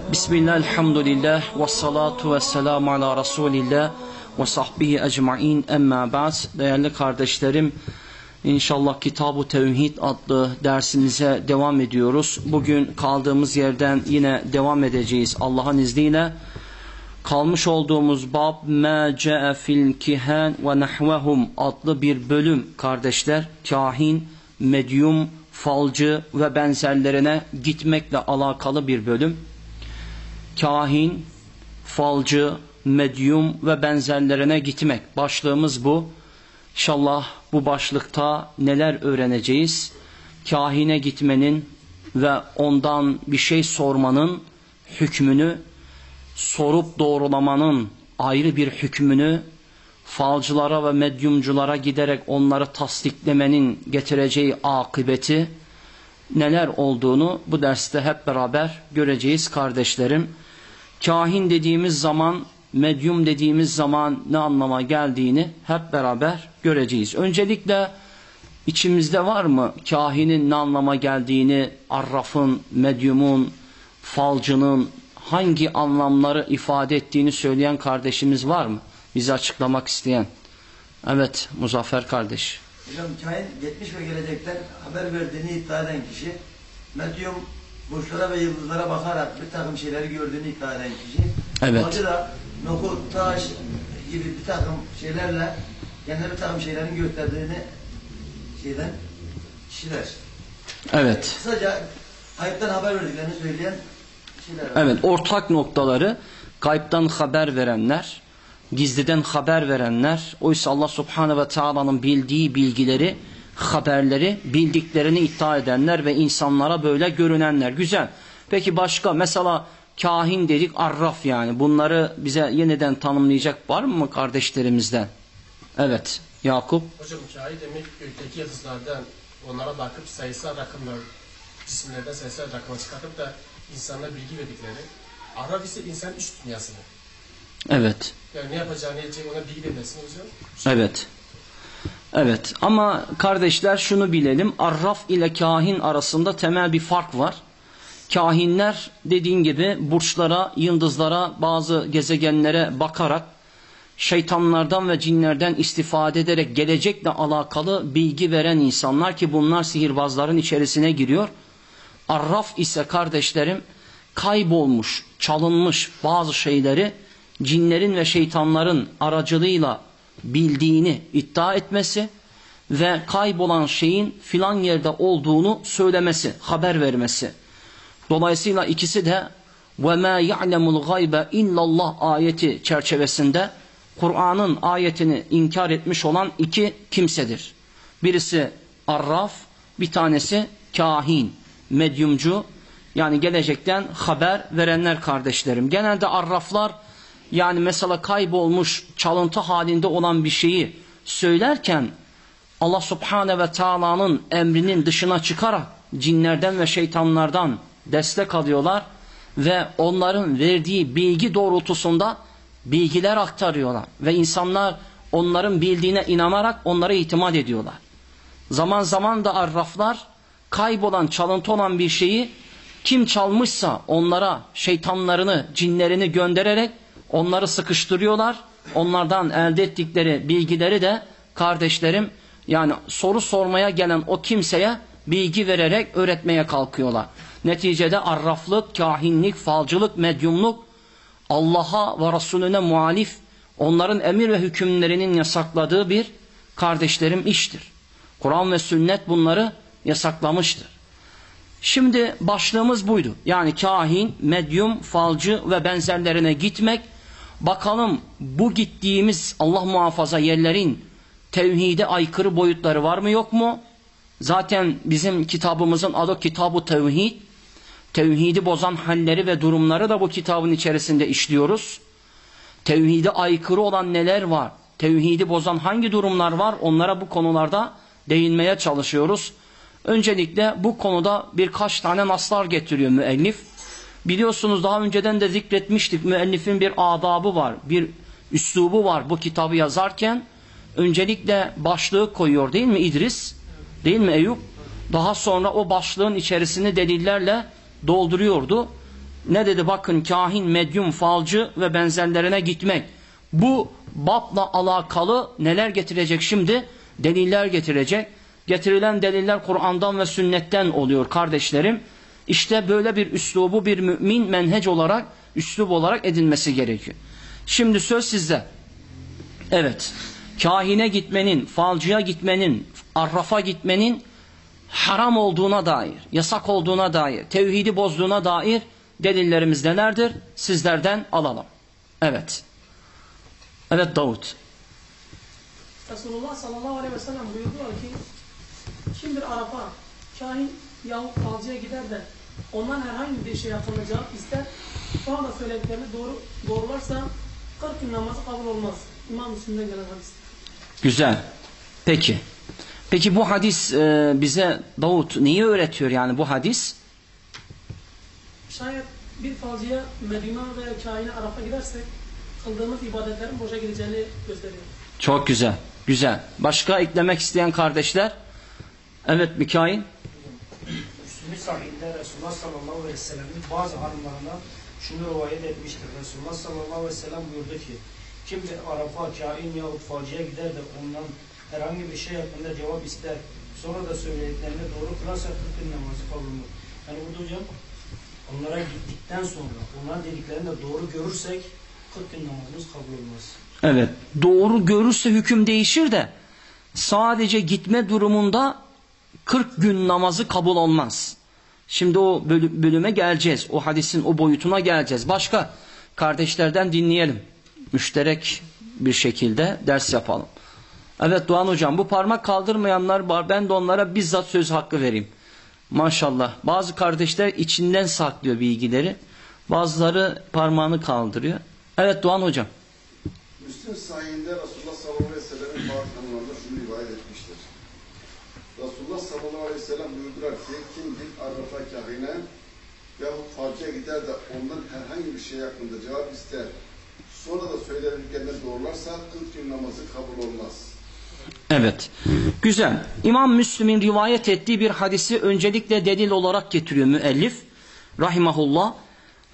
Evet, Bismillah, elhamdülillah, ve salatu ve selamu ala Resulillah ve sahbihi ecma'in emma ba'd. Değerli kardeşlerim, inşallah Kitab-ı Tevhid adlı dersimize devam ediyoruz. Bugün kaldığımız yerden yine devam edeceğiz Allah'ın izniyle. Kalmış olduğumuz bab ma ca'e fil kihan ve nahvehum adlı bir bölüm kardeşler. Kahin, medyum, falcı ve benzerlerine gitmekle alakalı bir bölüm. Kahin, falcı, medyum ve benzerlerine gitmek. Başlığımız bu. İnşallah bu başlıkta neler öğreneceğiz? Kahine gitmenin ve ondan bir şey sormanın hükmünü, sorup doğrulamanın ayrı bir hükmünü, falcılara ve medyumculara giderek onları tasdiklemenin getireceği akıbeti neler olduğunu bu derste hep beraber göreceğiz kardeşlerim. Kahin dediğimiz zaman, medyum dediğimiz zaman ne anlama geldiğini hep beraber göreceğiz. Öncelikle içimizde var mı kahinin ne anlama geldiğini, arrafın, medyumun, falcının hangi anlamları ifade ettiğini söyleyen kardeşimiz var mı? Bizi açıklamak isteyen. Evet Muzaffer kardeş. Hocam kain geçmiş ve gelecekten haber verdiğini iddia eden kişi, medyum burçlara ve yıldızlara bakarak bir takım şeyleri gördüğünü iddia eden kişi, Evet. falcı da nokut, taş gibi bir takım şeylerle kendine bir takım şeylerin gösterdiğini şeyden kişiler. Evet. Kısaca kayıptan haber verdiklerini söyleyen kişiler. Evet ortak noktaları gaybtan haber verenler, gizliden haber verenler, oysa Allah Subhanahu ve Taala'nın bildiği bilgileri, haberleri, bildiklerini iddia edenler ve insanlara böyle görünenler. Güzel. Peki başka mesela kahin dedik, arraf yani. Bunları bize yeniden tanımlayacak var mı kardeşlerimizden? Evet. Yakup. Hocam kahi demek gökteki yıldızlardan onlara bakıp sayısal rakamlar, cisimlerden sayısal rakamlar çıkartıp da insanlara bilgi verdikleri. Araf ise insan iç dünyasını. Evet. Yani ne yapacağını, ne edeceğini ona bilgi vermesini hocam. Evet. Evet ama kardeşler şunu bilelim. Arraf ile kahin arasında temel bir fark var. Kahinler dediğin gibi burçlara, yıldızlara, bazı gezegenlere bakarak şeytanlardan ve cinlerden istifade ederek gelecekle alakalı bilgi veren insanlar ki bunlar sihirbazların içerisine giriyor. Arraf ise kardeşlerim kaybolmuş, çalınmış bazı şeyleri cinlerin ve şeytanların aracılığıyla bildiğini iddia etmesi ve kaybolan şeyin filan yerde olduğunu söylemesi, haber vermesi. Dolayısıyla ikisi de وَمَا يَعْلَمُ الْغَيْبَ اِلَّا اللّٰهِ ayeti çerçevesinde Kur'an'ın ayetini inkar etmiş olan iki kimsedir. Birisi arraf, bir tanesi kahin, medyumcu yani gelecekten haber verenler kardeşlerim. Genelde arraflar yani mesela kaybolmuş, çalıntı halinde olan bir şeyi söylerken Allah Subhane ve Taala'nın emrinin dışına çıkarak cinlerden ve şeytanlardan destek alıyorlar ve onların verdiği bilgi doğrultusunda bilgiler aktarıyorlar ve insanlar onların bildiğine inanarak onlara itimat ediyorlar. Zaman zaman da arraflar kaybolan, çalıntı olan bir şeyi kim çalmışsa onlara şeytanlarını, cinlerini göndererek onları sıkıştırıyorlar. Onlardan elde ettikleri bilgileri de kardeşlerim yani soru sormaya gelen o kimseye bilgi vererek öğretmeye kalkıyorlar. Neticede arraflık, kahinlik, falcılık, medyumluk Allah'a ve Resulüne muhalif onların emir ve hükümlerinin yasakladığı bir kardeşlerim iştir. Kur'an ve sünnet bunları yasaklamıştır. Şimdi başlığımız buydu. Yani kahin, medyum, falcı ve benzerlerine gitmek. Bakalım bu gittiğimiz Allah muhafaza yerlerin tevhide aykırı boyutları var mı yok mu? Zaten bizim kitabımızın adı Kitab-ı Tevhid. Tevhidi bozan halleri ve durumları da bu kitabın içerisinde işliyoruz. Tevhide aykırı olan neler var? Tevhidi bozan hangi durumlar var? Onlara bu konularda değinmeye çalışıyoruz. Öncelikle bu konuda birkaç tane naslar getiriyor müellif. Biliyorsunuz daha önceden de zikretmiştik. Müellifin bir adabı var, bir üslubu var bu kitabı yazarken. Öncelikle başlığı koyuyor değil mi İdris? Değil mi Eyüp? Daha sonra o başlığın içerisini delillerle dolduruyordu. Ne dedi bakın kahin, medyum, falcı ve benzerlerine gitmek. Bu babla alakalı neler getirecek şimdi? Deliller getirecek. Getirilen deliller Kur'an'dan ve sünnetten oluyor kardeşlerim. İşte böyle bir üslubu bir mümin menhec olarak, üslub olarak edinmesi gerekiyor. Şimdi söz sizde. Evet, kahine gitmenin, falcıya gitmenin, arrafa gitmenin haram olduğuna dair, yasak olduğuna dair, tevhidi bozduğuna dair delillerimiz nelerdir? Sizlerden alalım. Evet. Evet Davut. Resulullah sallallahu aleyhi ve sellem buyurdular ki kim bir Arap'a kahin yahut falcıya gider de ondan herhangi bir şey hakkında cevap ister sonra da söylediklerini doğru doğrularsa 40 gün namazı kabul olmaz. İmam Müslim'den gelen hadis. Güzel. Peki. Peki bu hadis e, bize Davut neyi öğretiyor yani bu hadis? Şayet bir falcıya, medyuma veya kahine Arap'a gidersek kıldığımız ibadetlerin boşa gideceğini gösteriyor. Çok güzel. Güzel. Başka eklemek isteyen kardeşler? Evet Mikail. Müslüm'ün sahihinde Resulullah sallallahu aleyhi ve sellem'in bazı hanımlarından şunu rivayet etmiştir. Resulullah sallallahu aleyhi ve sellem buyurdu ki kim bir Arap'a, kain yahut falcıya gider de ondan herhangi bir şey hakkında cevap ister sonra da söylediklerini doğru kılarsa 40 gün namazı kabul olur. Yani burada hocam onlara gittikten sonra onların dediklerini de doğru görürsek 40 gün namazımız kabul olmaz. Evet. Doğru görürse hüküm değişir de sadece gitme durumunda 40 gün namazı kabul olmaz. Şimdi o bölü- bölüme geleceğiz. O hadisin o boyutuna geleceğiz. Başka kardeşlerden dinleyelim. Müşterek bir şekilde ders yapalım. Evet Doğan hocam bu parmak kaldırmayanlar var. Ben de onlara bizzat söz hakkı vereyim. Maşallah. Bazı kardeşler içinden saklıyor bilgileri. Bazıları parmağını kaldırıyor. Evet Doğan hocam. Müslim sahihinde Resulullah sallallahu aleyhi ve sellem'in hanımlarında şunu rivayet etmiştir. Resulullah sallallahu aleyhi ve sellem buyurdular ki kim bir arrafa kahine yahut falcıya gider de ondan herhangi bir şey hakkında cevap ister sonra da söylediklerini doğrularsa 40 gün namazı kabul olmaz. Evet. Güzel. İmam Müslim'in rivayet ettiği bir hadisi öncelikle delil olarak getiriyor müellif. Rahimahullah.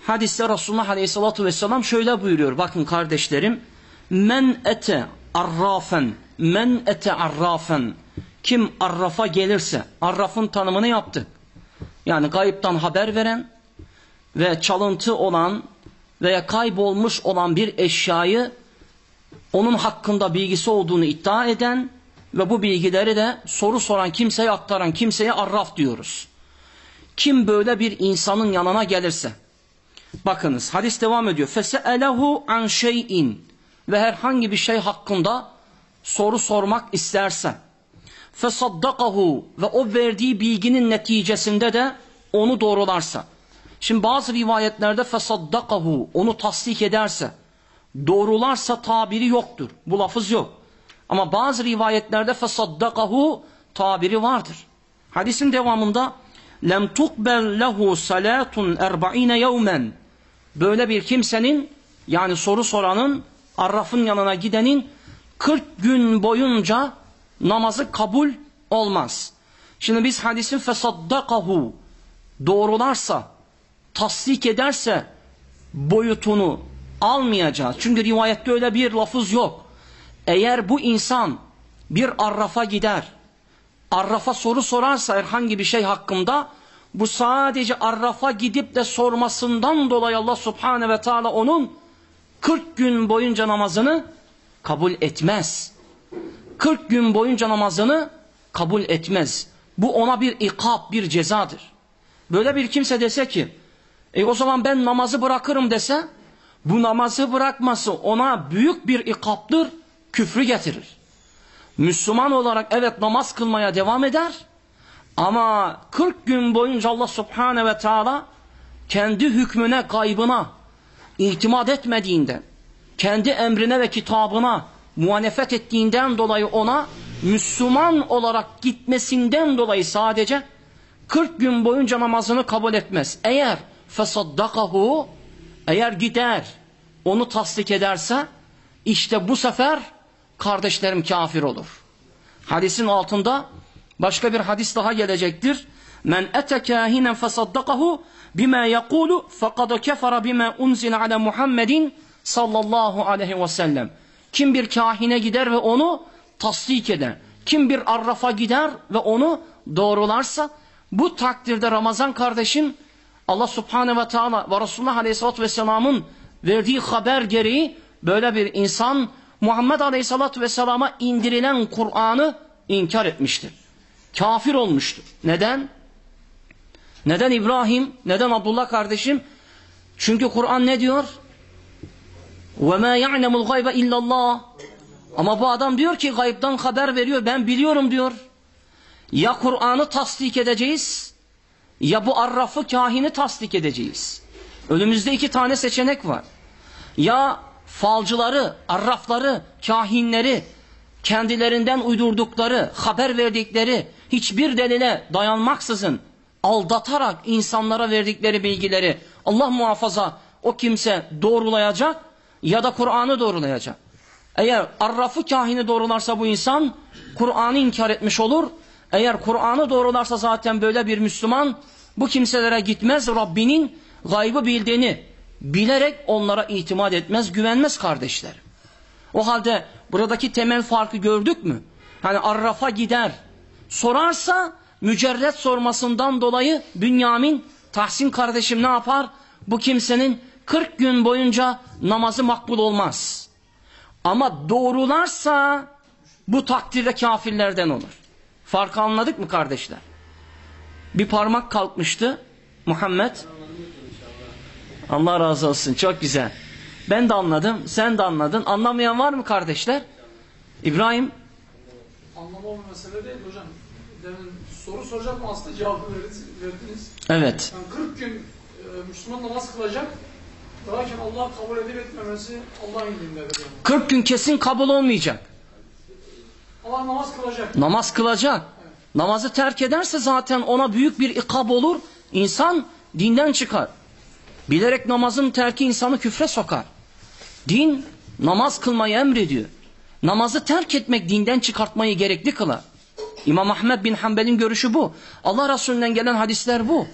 Hadiste Resulullah Aleyhisselatü Vesselam şöyle buyuruyor. Bakın kardeşlerim. Men ete arrafen. Men ete arrafen. Kim arrafa gelirse. Arrafın tanımını yaptık. Yani kayıptan haber veren ve çalıntı olan veya kaybolmuş olan bir eşyayı onun hakkında bilgisi olduğunu iddia eden ve bu bilgileri de soru soran kimseye aktaran kimseye arraf diyoruz. Kim böyle bir insanın yanına gelirse bakınız hadis devam ediyor. Fese'elehu an şeyin ve herhangi bir şey hakkında soru sormak isterse fesaddakahu ve o verdiği bilginin neticesinde de onu doğrularsa. Şimdi bazı rivayetlerde fesaddakahu onu tasdik ederse doğrularsa tabiri yoktur. Bu lafız yok. Ama bazı rivayetlerde fesaddakahu tabiri vardır. Hadisin devamında lem tukbel lehu salatun erba'ine yevmen böyle bir kimsenin yani soru soranın arrafın yanına gidenin 40 gün boyunca namazı kabul olmaz. Şimdi biz hadisin fesaddakahu doğrularsa tasdik ederse boyutunu almayacağız. Çünkü rivayette öyle bir lafız yok. Eğer bu insan bir arrafa gider, arrafa soru sorarsa herhangi bir şey hakkında bu sadece arrafa gidip de sormasından dolayı Allah subhane ve teala onun 40 gün boyunca namazını kabul etmez. 40 gün boyunca namazını kabul etmez. Bu ona bir ikab, bir cezadır. Böyle bir kimse dese ki, e o zaman ben namazı bırakırım dese, bu namazı bırakması ona büyük bir ikaptır, küfrü getirir. Müslüman olarak evet namaz kılmaya devam eder ama 40 gün boyunca Allah subhane ve teala kendi hükmüne, kaybına itimat etmediğinden, kendi emrine ve kitabına muhalefet ettiğinden dolayı ona Müslüman olarak gitmesinden dolayı sadece 40 gün boyunca namazını kabul etmez. Eğer fesaddakahu eğer gider onu tasdik ederse işte bu sefer kardeşlerim kafir olur. Hadisin altında başka bir hadis daha gelecektir. Men ete kahinen fesaddakahu bima yekulu fekad kefere bima unzile ala Muhammedin sallallahu aleyhi ve sellem. Kim bir kahine gider ve onu tasdik eder. Kim bir arrafa gider ve onu doğrularsa bu takdirde Ramazan kardeşim Allah subhanehu ve teala ve Resulullah aleyhissalatü vesselamın verdiği haber gereği böyle bir insan Muhammed aleyhissalatü vesselama indirilen Kur'an'ı inkar etmiştir. Kafir olmuştur. Neden? Neden İbrahim? Neden Abdullah kardeşim? Çünkü Kur'an ne diyor? وَمَا يَعْلَمُ الْغَيْبَ اِلَّا اللّٰهِ Ama bu adam diyor ki gaybdan haber veriyor. Ben biliyorum diyor. Ya Kur'an'ı tasdik edeceğiz ya bu arrafı kahini tasdik edeceğiz. Önümüzde iki tane seçenek var. Ya falcıları, arrafları, kahinleri kendilerinden uydurdukları, haber verdikleri hiçbir delile dayanmaksızın aldatarak insanlara verdikleri bilgileri Allah muhafaza o kimse doğrulayacak ya da Kur'an'ı doğrulayacak. Eğer arrafı kahini doğrularsa bu insan Kur'an'ı inkar etmiş olur. Eğer Kur'an'ı doğrularsa zaten böyle bir Müslüman bu kimselere gitmez Rabbinin gaybı bildiğini bilerek onlara itimat etmez, güvenmez kardeşler. O halde buradaki temel farkı gördük mü? Hani arrafa gider, sorarsa mücerret sormasından dolayı Bünyamin, Tahsin kardeşim ne yapar? Bu kimsenin 40 gün boyunca namazı makbul olmaz. Ama doğrularsa bu takdirde kafirlerden olur. Farkı anladık mı kardeşler? Bir parmak kalkmıştı Muhammed. Allah razı olsun çok güzel. Ben de anladım sen de anladın. Anlamayan var mı kardeşler? İbrahim Anlamam mesele değil hocam. Demin soru soracak mı aslında cevabı verdiniz. verdiniz. evet Yani 40 gün e, Müslüman namaz kılacak. Lakin Allah kabul edip etmemesi Allah'ın ilindedir. Yani. 40 gün kesin kabul olmayacak. Allah namaz kılacak. Namaz kılacak. Namazı terk ederse zaten ona büyük bir ikab olur. İnsan dinden çıkar. Bilerek namazın terki insanı küfre sokar. Din namaz kılmayı emrediyor. Namazı terk etmek dinden çıkartmayı gerekli kılar. İmam Ahmed bin Hanbel'in görüşü bu. Allah Resulü'nden gelen hadisler bu.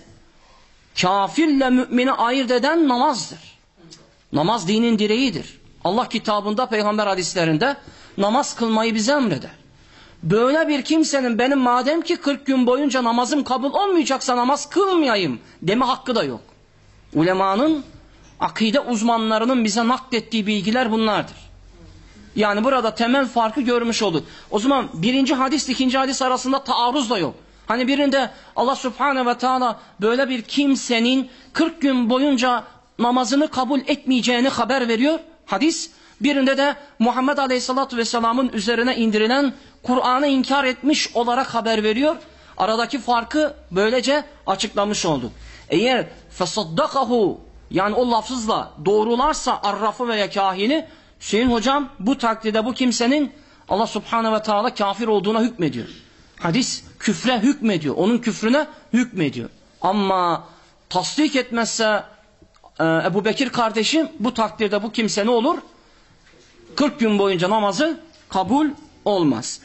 Kafirle mümini ayırt eden namazdır. Namaz dinin direğidir. Allah kitabında peygamber hadislerinde namaz kılmayı bize emreder. Böyle bir kimsenin benim madem ki 40 gün boyunca namazım kabul olmayacaksa namaz kılmayayım deme hakkı da yok. Ulemanın, akide uzmanlarının bize naklettiği bilgiler bunlardır. Yani burada temel farkı görmüş olduk. O zaman birinci hadis ikinci hadis arasında taarruz da yok. Hani birinde Allah subhanehu ve teala böyle bir kimsenin 40 gün boyunca namazını kabul etmeyeceğini haber veriyor. Hadis. Birinde de Muhammed aleyhissalatü vesselamın üzerine indirilen Kur'an'ı inkar etmiş olarak haber veriyor. Aradaki farkı böylece açıklamış olduk. Eğer fesaddakahu yani o lafızla doğrularsa arrafı veya kahini Hüseyin hocam bu takdirde bu kimsenin Allah subhanehu ve teala kafir olduğuna hükmediyor. Hadis küfre hükmediyor. Onun küfrüne hükmediyor. Ama tasdik etmezse Ebu Bekir kardeşim bu takdirde bu kimse ne olur? 40 gün boyunca namazı kabul olmaz.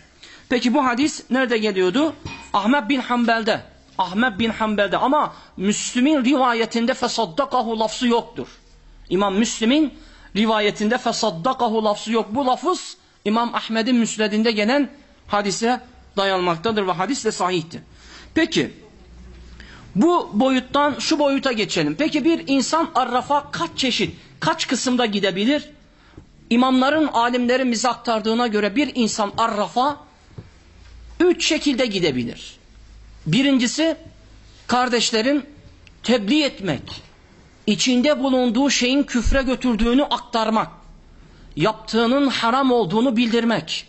Peki bu hadis nerede geliyordu? Ahmet bin Hanbel'de. Ahmet bin Hanbel'de ama Müslüm'ün rivayetinde fesaddakahu lafzı yoktur. İmam Müslim'in rivayetinde fesaddakahu lafzı yok. Bu lafız İmam Ahmet'in müsnedinde gelen hadise dayanmaktadır ve hadis de sahihtir. Peki bu boyuttan şu boyuta geçelim. Peki bir insan arrafa kaç çeşit, kaç kısımda gidebilir? İmamların, alimlerin bize aktardığına göre bir insan arrafa üç şekilde gidebilir. Birincisi kardeşlerin tebliğ etmek, içinde bulunduğu şeyin küfre götürdüğünü aktarmak, yaptığının haram olduğunu bildirmek,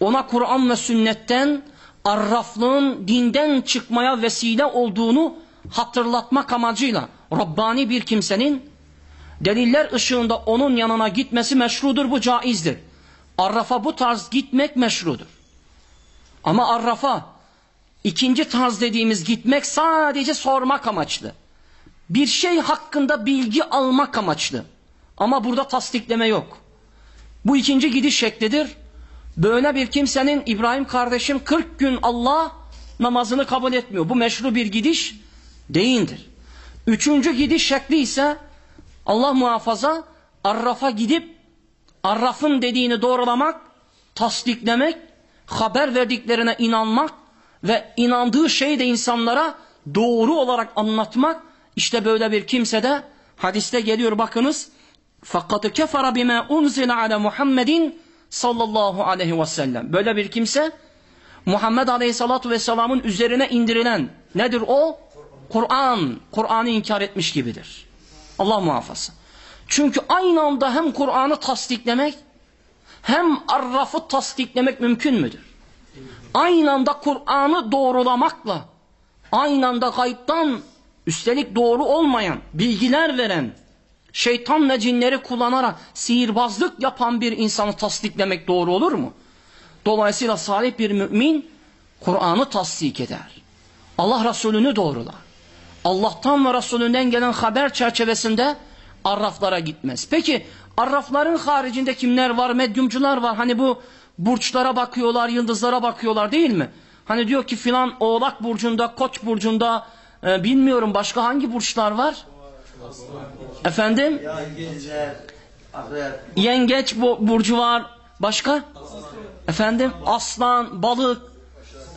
ona Kur'an ve sünnetten arraflığın dinden çıkmaya vesile olduğunu hatırlatmak amacıyla Rabbani bir kimsenin deliller ışığında onun yanına gitmesi meşrudur, bu caizdir. Arrafa bu tarz gitmek meşrudur. Ama arrafa ikinci tarz dediğimiz gitmek sadece sormak amaçlı. Bir şey hakkında bilgi almak amaçlı. Ama burada tasdikleme yok. Bu ikinci gidiş şeklidir. Böyle bir kimsenin İbrahim kardeşim 40 gün Allah namazını kabul etmiyor. Bu meşru bir gidiş değildir. Üçüncü gidiş şekli ise Allah muhafaza Arraf'a gidip Arraf'ın dediğini doğrulamak, tasdiklemek, haber verdiklerine inanmak ve inandığı şeyi de insanlara doğru olarak anlatmak. İşte böyle bir kimse de hadiste geliyor bakınız. Fakat kefara bima unzila ala Muhammedin sallallahu aleyhi ve sellem. Böyle bir kimse Muhammed aleyhissalatu vesselamın üzerine indirilen nedir o? Kur'an. Kur'an'ı inkar etmiş gibidir. Allah muhafaza. Çünkü aynı anda hem Kur'an'ı tasdiklemek hem Arraf'ı tasdiklemek mümkün müdür? Aynı anda Kur'an'ı doğrulamakla aynı anda gayiptan üstelik doğru olmayan bilgiler veren şeytan ve cinleri kullanarak sihirbazlık yapan bir insanı tasdiklemek doğru olur mu? Dolayısıyla salih bir mümin Kur'an'ı tasdik eder. Allah Resulü'nü doğrular. Allah'tan ve Resulünden gelen haber çerçevesinde arraflara gitmez. Peki arrafların haricinde kimler var? Medyumcular var. Hani bu burçlara bakıyorlar, yıldızlara bakıyorlar değil mi? Hani diyor ki filan oğlak burcunda, koç burcunda e, bilmiyorum başka hangi burçlar var? Efendim? Yengeç bu burcu var. Başka? Efendim? Aslan, balık,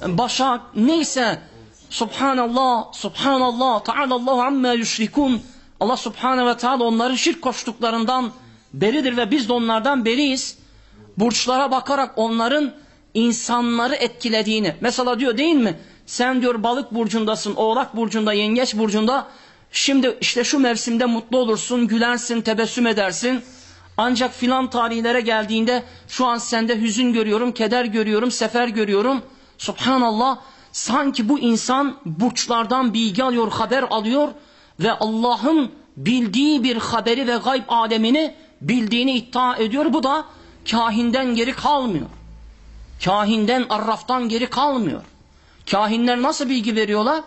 başak neyse. Subhanallah, subhanallah, ta'alallahu amma yüşrikun. Allah subhanahu ve teala onların şirk koştuklarından beridir ve biz de onlardan beriyiz. Burçlara bakarak onların insanları etkilediğini. Mesela diyor değil mi? Sen diyor balık burcundasın, oğlak burcunda, yengeç burcunda. Şimdi işte şu mevsimde mutlu olursun, gülersin, tebessüm edersin. Ancak filan tarihlere geldiğinde şu an sende hüzün görüyorum, keder görüyorum, sefer görüyorum. Subhanallah sanki bu insan burçlardan bilgi alıyor, haber alıyor ve Allah'ın bildiği bir haberi ve gayb alemini bildiğini iddia ediyor. Bu da kahinden geri kalmıyor. Kahinden, arraftan geri kalmıyor. Kahinler nasıl bilgi veriyorlar?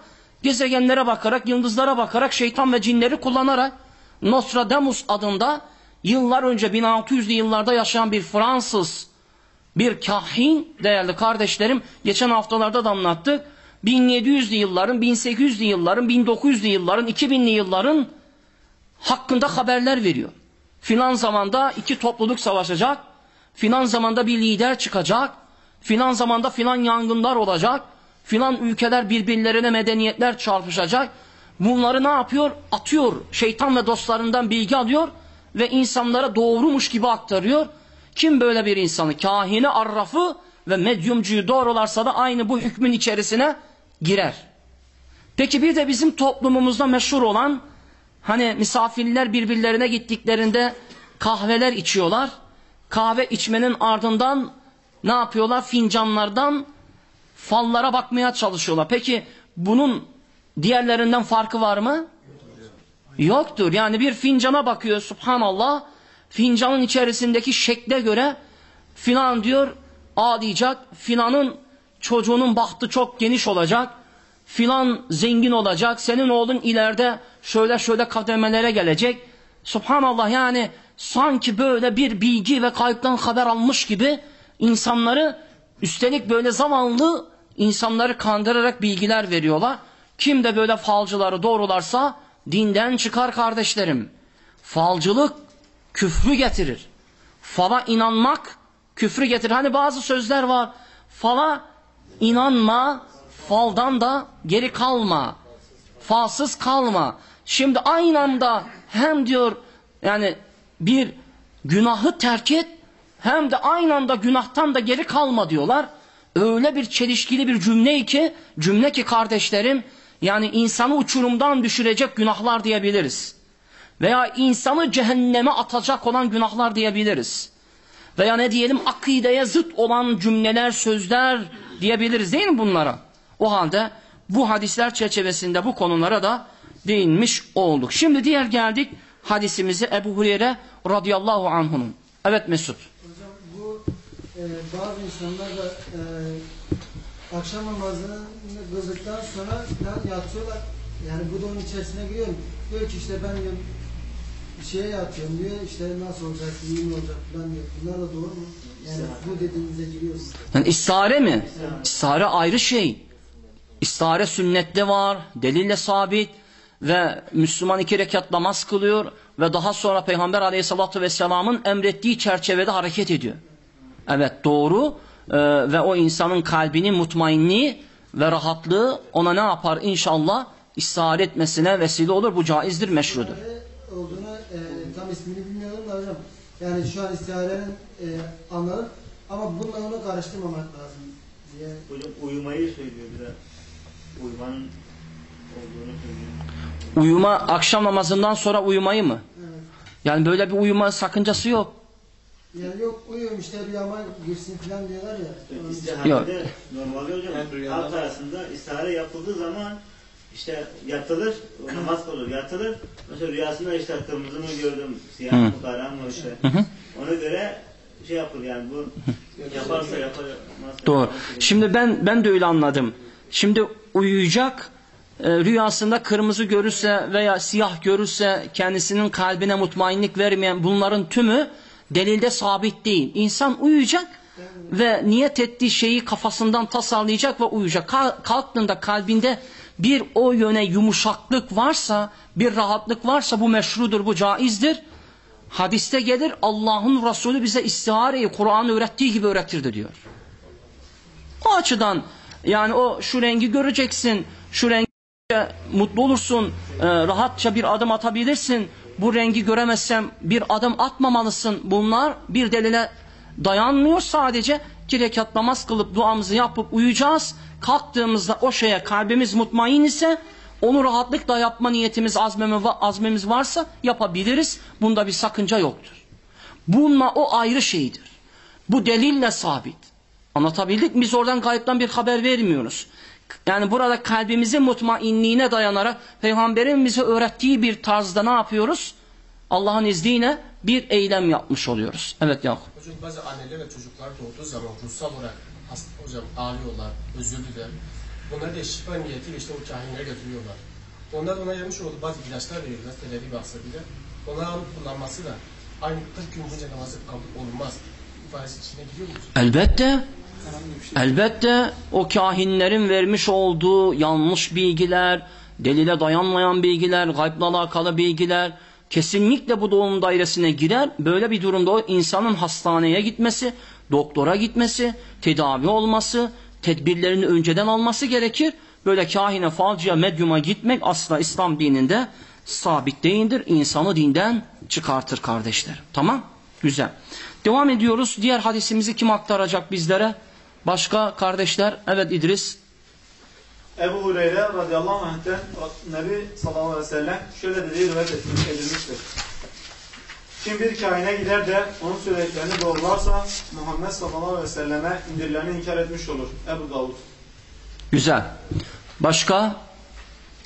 Gezegenlere bakarak, yıldızlara bakarak, şeytan ve cinleri kullanarak Nostradamus adında yıllar önce 1600'lü yıllarda yaşayan bir Fransız bir kahin değerli kardeşlerim geçen haftalarda da anlattık. 1700'lü yılların, 1800'lü yılların, 1900'lü yılların, 2000'li yılların hakkında haberler veriyor. Filan zamanda iki topluluk savaşacak, filan zamanda bir lider çıkacak, filan zamanda filan yangınlar olacak, filan ülkeler birbirlerine medeniyetler çarpışacak. Bunları ne yapıyor? Atıyor. Şeytan ve dostlarından bilgi alıyor ve insanlara doğrumuş gibi aktarıyor. Kim böyle bir insanı? Kahini, arrafı ve medyumcuyu doğrularsa da aynı bu hükmün içerisine girer. Peki bir de bizim toplumumuzda meşhur olan hani misafirler birbirlerine gittiklerinde kahveler içiyorlar. Kahve içmenin ardından ne yapıyorlar? Fincanlardan fallara bakmaya çalışıyorlar. Peki bunun diğerlerinden farkı var mı? Yoktur. Yani bir fincana bakıyor subhanallah. Fincanın içerisindeki şekle göre filan diyor ağlayacak. Filanın çocuğunun bahtı çok geniş olacak. Filan zengin olacak. Senin oğlun ileride şöyle şöyle kademelere gelecek. Subhanallah yani sanki böyle bir bilgi ve kayıptan haber almış gibi insanları üstelik böyle zamanlı insanları kandırarak bilgiler veriyorlar. Kim de böyle falcıları doğrularsa dinden çıkar kardeşlerim. Falcılık küfrü getirir. Fala inanmak küfrü getirir. Hani bazı sözler var. Fala inanma, faldan da geri kalma. Falsız kalma. Şimdi aynı anda hem diyor yani bir günahı terk et hem de aynı anda günahtan da geri kalma diyorlar. Öyle bir çelişkili bir cümle ki cümle ki kardeşlerim yani insanı uçurumdan düşürecek günahlar diyebiliriz. Veya insanı cehenneme atacak olan günahlar diyebiliriz. Veya ne diyelim akideye zıt olan cümleler, sözler diyebiliriz değil mi bunlara? O halde bu hadisler çerçevesinde bu konulara da değinmiş olduk. Şimdi diğer geldik hadisimizi Ebu Hureyre radıyallahu anh'unun. Evet Mesut. Hocam bu e, bazı insanlar da e, akşam namazını kıldıktan sonra falan yatıyorlar. Yani bu da onun içerisine giriyor. Diyor ki işte ben diyor şeye yatıyorum diyor işte nasıl olacak, iyi mi olacak falan diyor. Bunlar da doğru mu? Yani bu dediğinize giriyor mu? Yani istihare mi? İstihare ayrı şey. İstihare sünnette var, delille sabit. ve Müslüman iki rekat namaz kılıyor ve daha sonra Peygamber aleyhissalatü vesselamın emrettiği çerçevede hareket ediyor. Evet doğru Ee, ve o insanın kalbinin mutmainliği ve rahatlığı ona ne yapar inşallah istihar etmesine vesile olur. Bu caizdir, meşrudur. Olduğunu e, tam ismini bilmiyorum da hocam. Yani şu an istiharenin e, anladım. Ama bununla onu karıştırmamak lazım diye. Hocam uyumayı söylüyor bir de. Uyumanın olduğunu söylüyor. Uyuma akşam namazından sonra uyumayı mı? Evet. Yani böyle bir uyuma sakıncası yok. Yani yok uyuyorum işte rüyama girsin falan diyorlar ya. İçin- İstiharede normalde hocam Hem rüyada halk var. arasında istihare yapıldığı zaman işte yatılır, namaz kılır, yatılır. Mesela rüyasında işte kırmızı mı gördüm, siyah mı, kara mı işte. Ona göre şey yapılır yani bu yaparsa yapar, yapmazsa Doğru. yapmaz. Şimdi ben ben de öyle anladım. Şimdi uyuyacak e, rüyasında kırmızı görürse veya siyah görürse kendisinin kalbine mutmainlik vermeyen bunların tümü delilde sabit değil. İnsan uyuyacak ve niyet ettiği şeyi kafasından tasarlayacak ve uyuyacak. Ka- Kalktığında kalbinde bir o yöne yumuşaklık varsa, bir rahatlık varsa bu meşrudur, bu caizdir. Hadiste gelir Allah'ın Resulü bize istihareyi Kur'an öğrettiği gibi öğretirdi diyor. O açıdan yani o şu rengi göreceksin, şu rengi mutlu olursun, e, rahatça bir adım atabilirsin. Bu rengi göremezsem bir adım atmamalısın. Bunlar bir delile dayanmıyor sadece. İki rekat namaz kılıp duamızı yapıp uyuyacağız. Kalktığımızda o şeye kalbimiz mutmain ise onu rahatlıkla yapma niyetimiz, azmemiz, varsa yapabiliriz. Bunda bir sakınca yoktur. Bununla o ayrı şeydir. Bu delille sabit. Anlatabildik mi? Biz oradan gayipten bir haber vermiyoruz. Yani burada kalbimizin mutmainliğine dayanarak Peygamberin bize öğrettiği bir tarzda ne yapıyoruz? Allah'ın izniyle bir eylem yapmış oluyoruz. Evet Yakup. Hocam bazı anneler ve çocuklar doğduğu zaman ruhsal olarak hasta, hocam ağlıyorlar, özür diler. Bunları da şifa niyetiyle işte o kahinlere götürüyorlar. Onlar ona yemiş olduğu bazı ilaçlar veriyorlar, televi bahsediyle. Onları alıp kullanması da aynı 40 gün boyunca namazı kabul olmaz. ifadesi içine giriyor mu? Elbette. Elbette o kahinlerin vermiş olduğu yanlış bilgiler, delile dayanmayan bilgiler, gaybla alakalı bilgiler kesinlikle bu doğum dairesine girer. Böyle bir durumda o insanın hastaneye gitmesi, doktora gitmesi, tedavi olması, tedbirlerini önceden alması gerekir. Böyle kahine, falcıya, medyuma gitmek asla İslam dininde sabit değildir. İnsanı dinden çıkartır kardeşler. Tamam? Güzel. Devam ediyoruz. Diğer hadisimizi kim aktaracak bizlere? Başka kardeşler. Evet İdris. Ebu Hureyre radıyallahu anh'ten Nebi sallallahu aleyhi ve sellem şöyle dediği rivayet edilmiştir. Kim bir kaine gider de onun söylediklerini doğrularsa Muhammed sallallahu aleyhi ve selleme indirileni inkar etmiş olur. Ebu Davud. Güzel. Başka?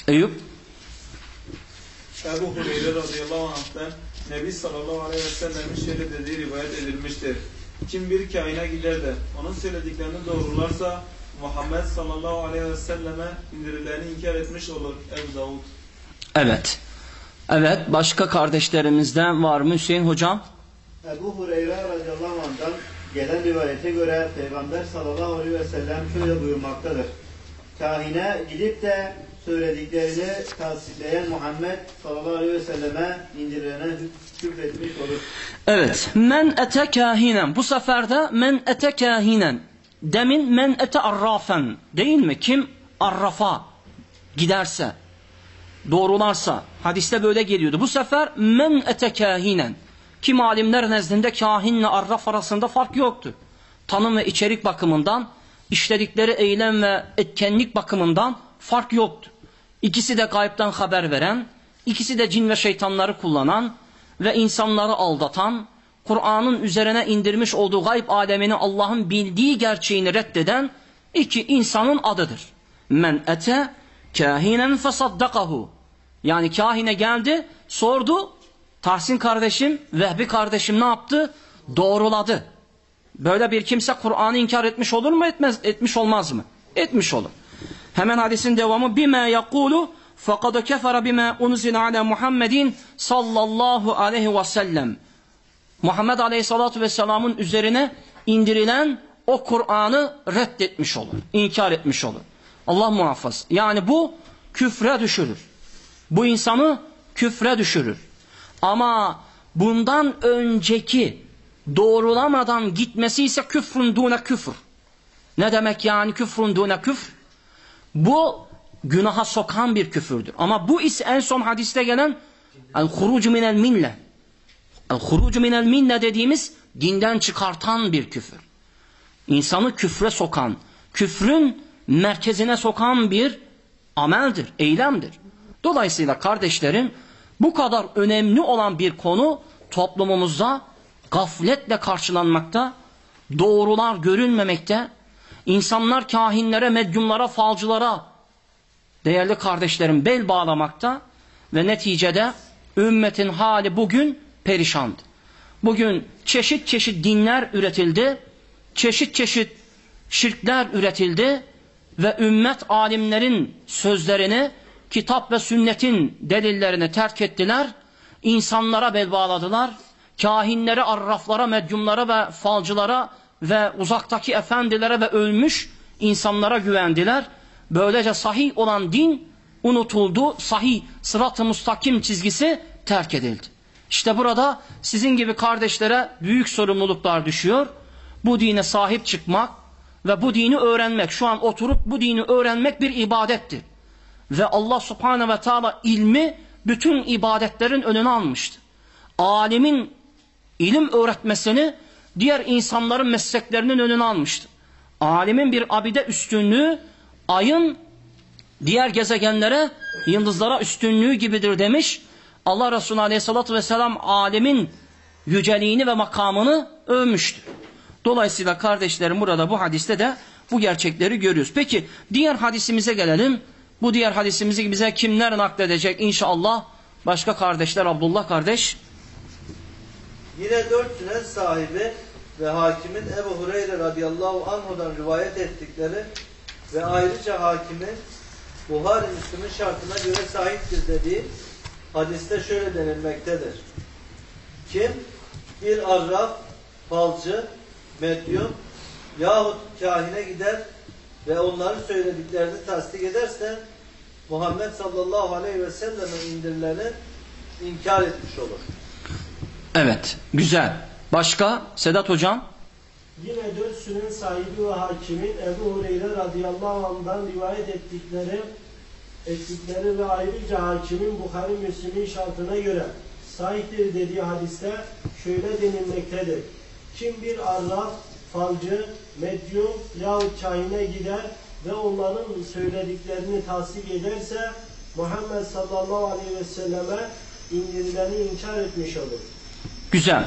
Eyüp. Ebu Hureyre radıyallahu anh'ten Nebi sallallahu aleyhi ve sellemin şöyle dediği rivayet edilmiştir. Kim bir kaine gider de onun söylediklerini doğrularsa Muhammed sallallahu aleyhi ve selleme indirileni inkar etmiş olur. Ebu Davud. Evet. Evet. Başka kardeşlerimizden var mı Hüseyin hocam? Ebu Hureyre radıyallahu anh'dan gelen rivayete göre Peygamber sallallahu aleyhi ve sellem şöyle buyurmaktadır. Kahine gidip de söylediklerini tasdikleyen Muhammed sallallahu aleyhi ve selleme indirilene küfretmiş olur. Evet. Men ete kahinen. Bu sefer de men ete kahinen. Demin men ete arrafen. Değil mi? Kim arrafa giderse, doğrularsa. Hadiste böyle geliyordu. Bu sefer men ete kahinen. Kim alimler nezdinde kahinle arraf arasında fark yoktu. Tanım ve içerik bakımından, işledikleri eylem ve etkenlik bakımından fark yoktu. İkisi de gayipten haber veren, ikisi de cin ve şeytanları kullanan ve insanları aldatan, Kur'an'ın üzerine indirmiş olduğu gayb alemini Allah'ın bildiği gerçeğini reddeden iki insanın adıdır. Men ete kahinen fesaddakahu. Yani kahine geldi, sordu. Tahsin kardeşim, Vehbi kardeşim ne yaptı? Doğruladı. Böyle bir kimse Kur'an'ı inkar etmiş olur mu etmez etmiş olmaz mı? Etmiş olur. Hemen hadisin devamı bima yaqulu faqad kefere bima unzila ala Muhammedin sallallahu aleyhi ve sellem. Muhammed Aleyhisselatü Vesselam'ın üzerine indirilen o Kur'an'ı reddetmiş olur. inkar etmiş olur. Allah muhafaza. Yani bu küfre düşürür. Bu insanı küfre düşürür. Ama bundan önceki doğrulamadan gitmesi ise küfrün dune küfür. Ne demek yani küfrün dune küfür? Bu günaha sokan bir küfürdür. Ama bu ise en son hadiste gelen el-hurucu minel minne. El-hurucu minel minne dediğimiz dinden çıkartan bir küfür. İnsanı küfre sokan, küfrün merkezine sokan bir ameldir, eylemdir. Dolayısıyla kardeşlerim bu kadar önemli olan bir konu toplumumuzda gafletle karşılanmakta, doğrular görünmemekte, insanlar kahinlere, medyumlara, falcılara değerli kardeşlerim bel bağlamakta ve neticede ümmetin hali bugün perişandı. Bugün çeşit çeşit dinler üretildi, çeşit çeşit şirkler üretildi ve ümmet alimlerin sözlerini, kitap ve sünnetin delillerini terk ettiler, insanlara bel bağladılar, kahinlere, arraflara, medyumlara ve falcılara ve uzaktaki efendilere ve ölmüş insanlara güvendiler. Böylece sahih olan din unutuldu, sahih sırat-ı mustakim çizgisi terk edildi. İşte burada sizin gibi kardeşlere büyük sorumluluklar düşüyor. Bu dine sahip çıkmak ve bu dini öğrenmek, şu an oturup bu dini öğrenmek bir ibadettir. Ve Allah subhanehu ve teala ilmi bütün ibadetlerin önüne almıştı. Alimin ilim öğretmesini diğer insanların mesleklerinin önüne almıştı. Alimin bir abide üstünlüğü ayın diğer gezegenlere, yıldızlara üstünlüğü gibidir demiş. Allah Resulü Aleyhisselatü Vesselam alemin yüceliğini ve makamını övmüştür. Dolayısıyla kardeşlerim burada bu hadiste de bu gerçekleri görüyoruz. Peki diğer hadisimize gelelim. Bu diğer hadisimizi bize kimler nakledecek inşallah? Başka kardeşler Abdullah kardeş. Yine dört sünen sahibi ve hakimin Ebu Hureyre radıyallahu anhudan rivayet ettikleri ve ayrıca hakimin Buhari Müslüm'ün şartına göre sahiptir dediği hadiste şöyle denilmektedir. Kim bir arraf, falcı, medyum yahut kahine gider ve onların söylediklerini tasdik ederse Muhammed sallallahu aleyhi ve sellem'in indirileni inkar etmiş olur. Evet, güzel. Başka? Sedat hocam. Yine dört sünen sahibi ve hakimin Ebu Hureyre radıyallahu anh'dan rivayet ettikleri ettikleri ve ayrıca hakimin Bukhari Müslim'in şartına göre sahiptir dediği hadiste şöyle denilmektedir. Kim bir arraf, falcı, medyum yahut kahine gider ve onların söylediklerini tasdik ederse Muhammed sallallahu aleyhi ve selleme indirileni inkar etmiş olur. Güzel.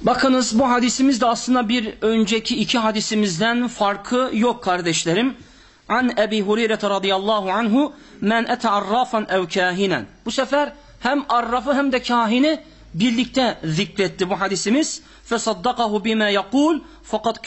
Bakınız bu hadisimiz de aslında bir önceki iki hadisimizden farkı yok kardeşlerim. An Ebi Hureyre radıyallahu anhu men ete arrafan ev kahinen. Bu sefer hem arrafı hem de kahini birlikte zikretti bu hadisimiz. Fesaddakahu bima yakul fakat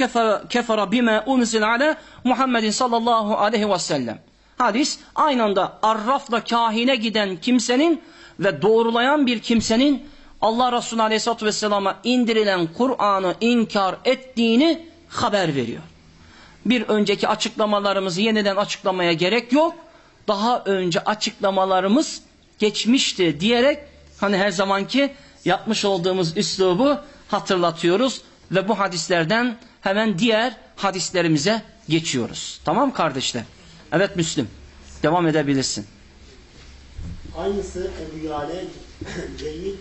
kefere bima unzil ala Muhammedin sallallahu aleyhi ve sellem. Hadis aynı anda arrafla kahine giden kimsenin ve doğrulayan bir kimsenin Allah Resulü Aleyhisselatü Vesselam'a indirilen Kur'an'ı inkar ettiğini haber veriyor. Bir önceki açıklamalarımızı yeniden açıklamaya gerek yok. Daha önce açıklamalarımız geçmişti diyerek hani her zamanki yapmış olduğumuz üslubu hatırlatıyoruz ve bu hadislerden hemen diğer hadislerimize geçiyoruz. Tamam kardeşler? Evet Müslüm. Devam edebilirsin. Aynısı Ebu Yale Ceyyid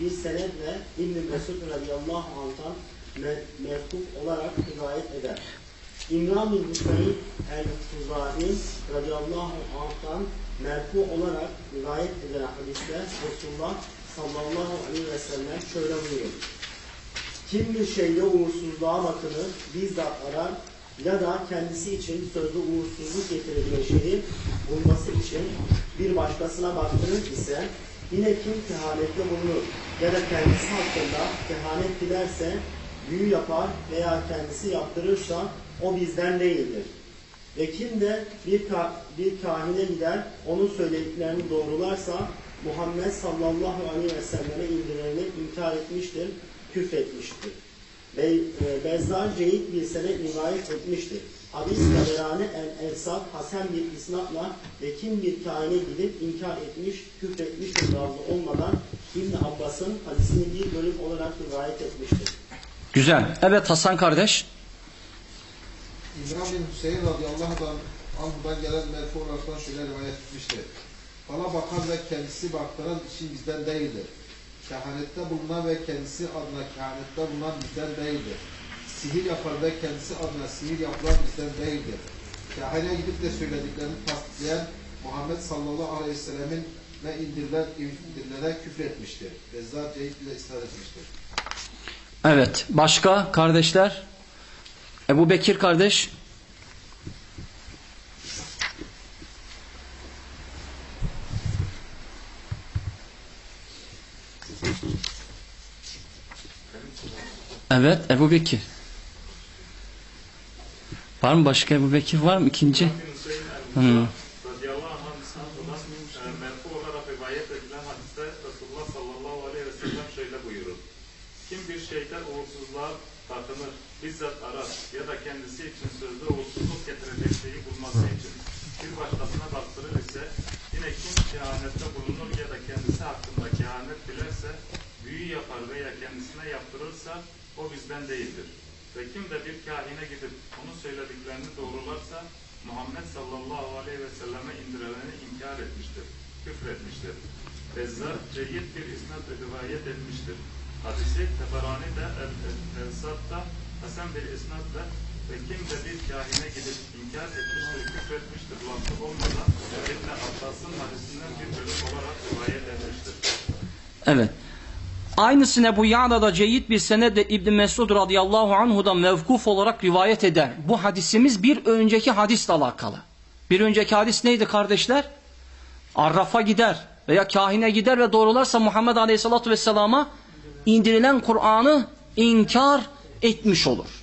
bir, senetle İbn-i Mesud radıyallahu anh'tan mevkuf olarak rivayet eder. İmran bin Hüseyin el-Tuzai radıyallahu anh'tan merfu olarak rivayet edilen hadiste Resulullah sallallahu aleyhi ve sellem şöyle buyuruyor. Kim bir şeyde uğursuzluğa bakını bizzat arar ya da kendisi için sözlü uğursuzluk getireceği şeyi bulması için bir başkasına baktırır ise yine kim kehanette bulunur ya da kendisi hakkında kehanet dilerse büyü yapar veya kendisi yaptırırsa o bizden değildir. Ve kim de bir, ka bir kahine gider, onun söylediklerini doğrularsa Muhammed sallallahu aleyhi ve selleme indirileni inkar etmiştir, küfretmiştir. Ve e, Bezzar Ceyit bir sene rivayet etmiştir. Hadis Taberani El Ensat Hasan bir isnatla ve kim bir kahine gidip inkar etmiş, küfretmiş ve razı olmadan İbn Abbas'ın hadisini bir bölüm olarak rivayet etmiştir. Güzel. Evet Hasan kardeş. İmran bin Hüseyin radıyallahu anhudan gelen merfu olarak şöyle rivayet etmiştir. Bana bakan ve kendisi baktıran işi bizden değildir. Kehanette bulunan ve kendisi adına kehanette bulunan bizden değildir. Sihir yapar ve kendisi adına sihir yapılan bizden değildir. Kahine gidip de söylediklerini tasdikleyen Muhammed sallallahu aleyhi ve sellemin ve indirilen, indirilene küfretmiştir. Bezzar Ceyit ile isnat etmiştir. Evet. Başka kardeşler? Ebu Bekir kardeş. Evet Ebu Bekir. Var mı başka Ebu Bekir var mı ikinci? Hmm. şeyde uğursuzluğa takınır, bizzat arar ya da kendisi için sözde uğursuzluk getirecek şeyi bulması için bir başkasına baktırır ise yine kim kehanette bulunur ya da kendisi hakkında kehanet dilerse büyü yapar veya kendisine yaptırırsa o bizden değildir. Ve kim de bir kahine gidip onun söylediklerini doğrularsa Muhammed sallallahu aleyhi ve selleme indirileni inkar etmiştir, küfretmiştir. Bezzar ceyyid bir isnat rivayet etmiştir. Hadisi Teberani de El-Ensat'ta Hasan bir isnatla ve kim de bir kahine gidip inkar etmiştir, küfretmiştir lafı olmadan İbn Abbas'ın hadisinden bir bölüm olarak rivayet etmiştir. Evet. Aynısını bu Ya'da Ceyyid bir senede İbn Mesud radıyallahu anhu'dan mevkuf olarak rivayet eder. Bu hadisimiz bir önceki hadisle alakalı. Bir önceki hadis neydi kardeşler? Arraf'a gider veya kahine gider ve doğrularsa Muhammed Aleyhisselatü Vesselam'a indirilen Kur'an'ı inkar etmiş olur.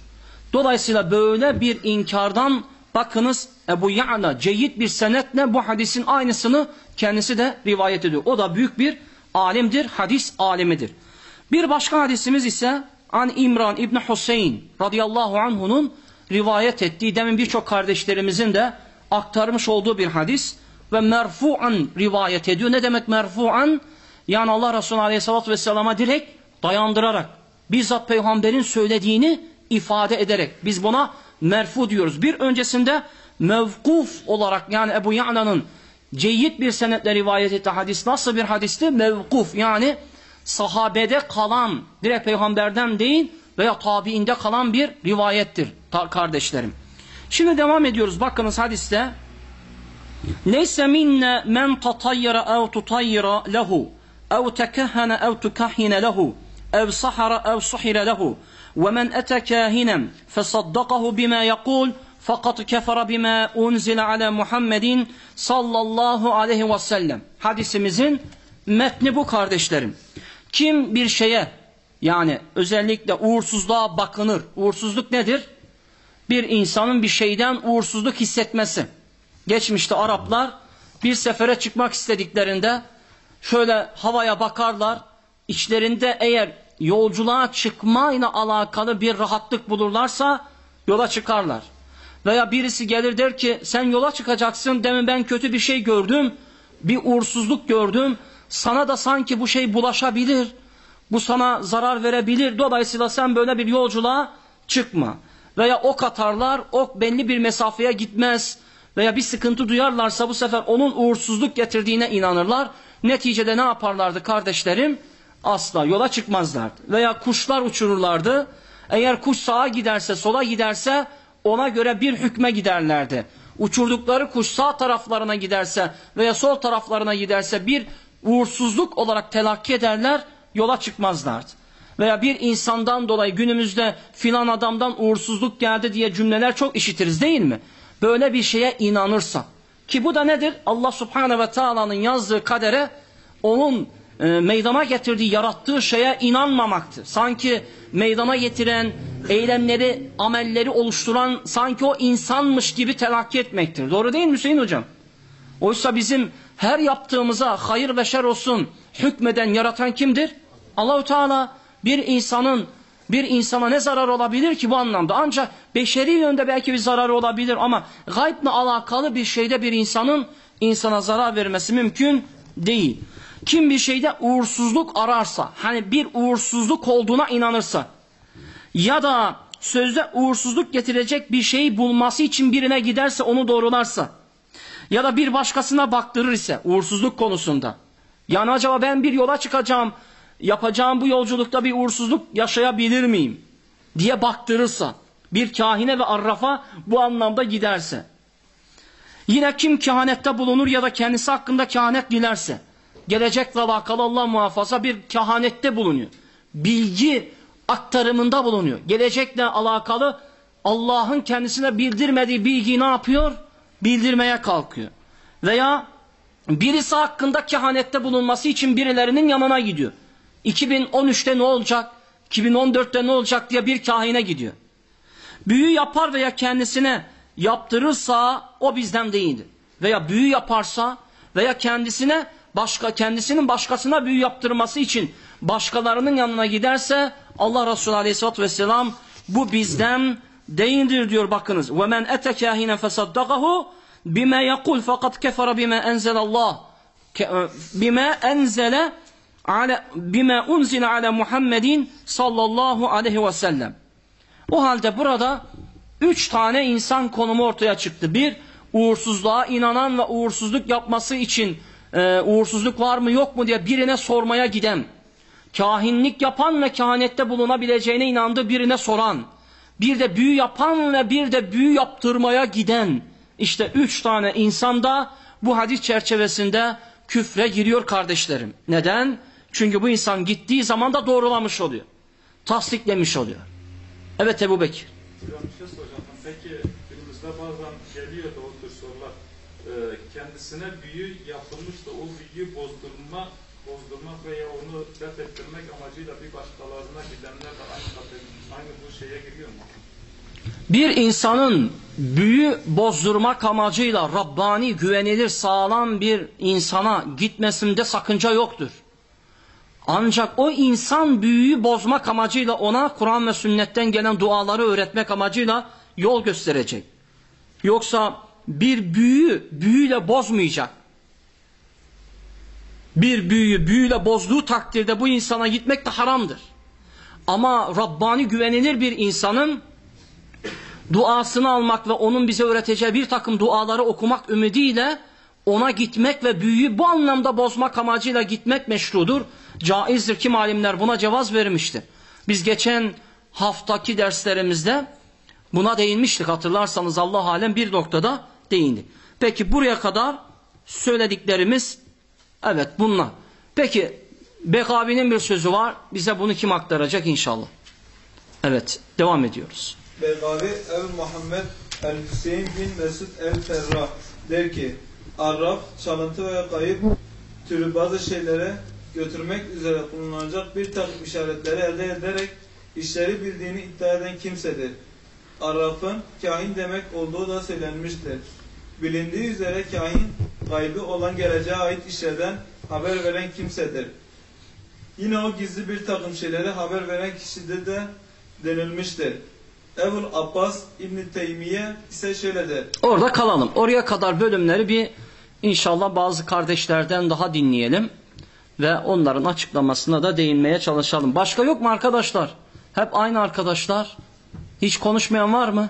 Dolayısıyla böyle bir inkardan bakınız Ebu Ya'la Ceyyid bir senetle bu hadisin aynısını kendisi de rivayet ediyor. O da büyük bir alimdir, hadis alimidir. Bir başka hadisimiz ise An İmran İbni Hüseyin radıyallahu anh'unun rivayet ettiği demin birçok kardeşlerimizin de aktarmış olduğu bir hadis ve merfu'an rivayet ediyor. Ne demek merfu'an? Yani Allah Resulü aleyhissalatü vesselama direkt dayandırarak bizzat peygamberin söylediğini ifade ederek biz buna merfu diyoruz. Bir öncesinde mevkuf olarak yani Ebu Ya'la'nın ceyyid bir senetle rivayet ettiği hadis nasıl bir hadisti? Mevkuf yani sahabede kalan direkt peygamberden değil veya tabiinde kalan bir rivayettir kardeşlerim. Şimdi devam ediyoruz. Bakınız hadiste Leyse minne men tatayyara ev tutayyira lehu ev tekehhene ev tukahhine lehu ev sahara ev suhire lehu ve men ete kahinen fesaddakahu bima yakul fakat kefere bima unzile ala Muhammedin sallallahu aleyhi ve sellem. Hadisimizin metni bu kardeşlerim. Kim bir şeye yani özellikle uğursuzluğa bakınır. Uğursuzluk nedir? Bir insanın bir şeyden uğursuzluk hissetmesi. Geçmişte Araplar bir sefere çıkmak istediklerinde şöyle havaya bakarlar. İçlerinde eğer yolculuğa çıkmayla alakalı bir rahatlık bulurlarsa yola çıkarlar. Veya birisi gelir der ki sen yola çıkacaksın demin ben kötü bir şey gördüm. Bir uğursuzluk gördüm. Sana da sanki bu şey bulaşabilir. Bu sana zarar verebilir. Dolayısıyla sen böyle bir yolculuğa çıkma. Veya ok atarlar. Ok belli bir mesafeye gitmez. Veya bir sıkıntı duyarlarsa bu sefer onun uğursuzluk getirdiğine inanırlar. Neticede ne yaparlardı kardeşlerim? Asla yola çıkmazlardı. Veya kuşlar uçururlardı. Eğer kuş sağa giderse sola giderse ona göre bir hükme giderlerdi. Uçurdukları kuş sağ taraflarına giderse veya sol taraflarına giderse bir uğursuzluk olarak telakki ederler, yola çıkmazlardı. Veya bir insandan dolayı günümüzde filan adamdan uğursuzluk geldi diye cümleler çok işitiriz değil mi? Böyle bir şeye inanırsa. Ki bu da nedir? Allah subhanahu ve taala'nın yazdığı kadere onun e, meydana getirdiği, yarattığı şeye inanmamaktır. Sanki meydana getiren, eylemleri, amelleri oluşturan sanki o insanmış gibi telakki etmektir. Doğru değil mi Hüseyin Hocam? Oysa bizim her yaptığımıza hayır ve şer olsun hükmeden, yaratan kimdir? Allahü Teala bir insanın bir insana ne zarar olabilir ki bu anlamda? Ancak beşeri yönde belki bir zararı olabilir ama gaybla alakalı bir şeyde bir insanın insana zarar vermesi mümkün değil. Kim bir şeyde uğursuzluk ararsa, hani bir uğursuzluk olduğuna inanırsa ya da sözde uğursuzluk getirecek bir şeyi bulması için birine giderse onu doğrularsa ya da bir başkasına baktırır ise uğursuzluk konusunda. Yani acaba ben bir yola çıkacağım yapacağım bu yolculukta bir uğursuzluk yaşayabilir miyim diye baktırırsa bir kahine ve arrafa bu anlamda giderse yine kim kehanette bulunur ya da kendisi hakkında kehanet dilerse gelecekle alakalı Allah muhafaza bir kehanette bulunuyor. Bilgi aktarımında bulunuyor. Gelecekle alakalı Allah'ın kendisine bildirmediği bilgiyi ne yapıyor bildirmeye kalkıyor. Veya birisi hakkında kehanette bulunması için birilerinin yanına gidiyor. 2013'te ne olacak? 2014'te ne olacak diye bir kahine gidiyor. Büyü yapar veya kendisine yaptırırsa o bizden değildir. Veya büyü yaparsa veya kendisine başka kendisinin başkasına büyü yaptırması için başkalarının yanına giderse Allah Resulü Aleyhisselatü Vesselam bu bizden değildir diyor bakınız. Ve men ete kahine fesaddakahu bime yekul fakat kefere bime enzelallah bime enzele ala bime unzile ala Muhammedin sallallahu aleyhi ve sellem. O halde burada üç tane insan konumu ortaya çıktı. Bir, uğursuzluğa inanan ve uğursuzluk yapması için e, uğursuzluk var mı yok mu diye birine sormaya giden, kahinlik yapan ve kehanette bulunabileceğine inandığı birine soran, bir de büyü yapan ve bir de büyü yaptırmaya giden, işte üç tane insan da bu hadis çerçevesinde küfre giriyor kardeşlerim. Neden? Çünkü bu insan gittiği zaman da doğrulamış oluyor. Tasdiklemiş oluyor. Evet Ebu Bekir. Hocam bir şey. Peki günümüzde bazen geliyor da o tür sorular. Ee, kendisine büyü yapılmış da o büyüyü bozdurma, bozdurmak veya onu def ettirmek amacıyla bir başkalarına gidenler de aynı, aynı bu şeye giriyor mu? Bir insanın büyü bozdurmak amacıyla Rabbani güvenilir sağlam bir insana gitmesinde sakınca yoktur. Ancak o insan büyüyü bozmak amacıyla ona Kur'an ve sünnetten gelen duaları öğretmek amacıyla yol gösterecek. Yoksa bir büyü büyüyle bozmayacak. Bir büyüyü büyüyle bozduğu takdirde bu insana gitmek de haramdır. Ama Rabbani güvenilir bir insanın duasını almak ve onun bize öğreteceği bir takım duaları okumak ümidiyle ona gitmek ve büyüyü bu anlamda bozmak amacıyla gitmek meşrudur. Caizdir kim alimler buna cevaz vermiştir. Biz geçen haftaki derslerimizde buna değinmiştik hatırlarsanız Allah alem bir noktada değindi. Peki buraya kadar söylediklerimiz evet bunlar. Peki Bekavi'nin bir sözü var. Bize bunu kim aktaracak inşallah. Evet devam ediyoruz. Begavi Ebu Muhammed El-Hüseyin bin Mesud El-Ferrah der ki Arraf, çalıntı ve kayıp türü bazı şeylere götürmek üzere kullanılacak bir takım işaretleri elde ederek işleri bildiğini iddia eden kimsedir. Arraf'ın kahin demek olduğu da söylenmiştir. Bilindiği üzere kahin gaybı olan geleceğe ait işlerden haber veren kimsedir. Yine o gizli bir takım şeyleri haber veren kişide de denilmiştir. Ebul Abbas İbn Teymiye ise şöyle der. Orada kalalım. Oraya kadar bölümleri bir inşallah bazı kardeşlerden daha dinleyelim. Ve onların açıklamasına da değinmeye çalışalım. Başka yok mu arkadaşlar? Hep aynı arkadaşlar. Hiç konuşmayan var mı?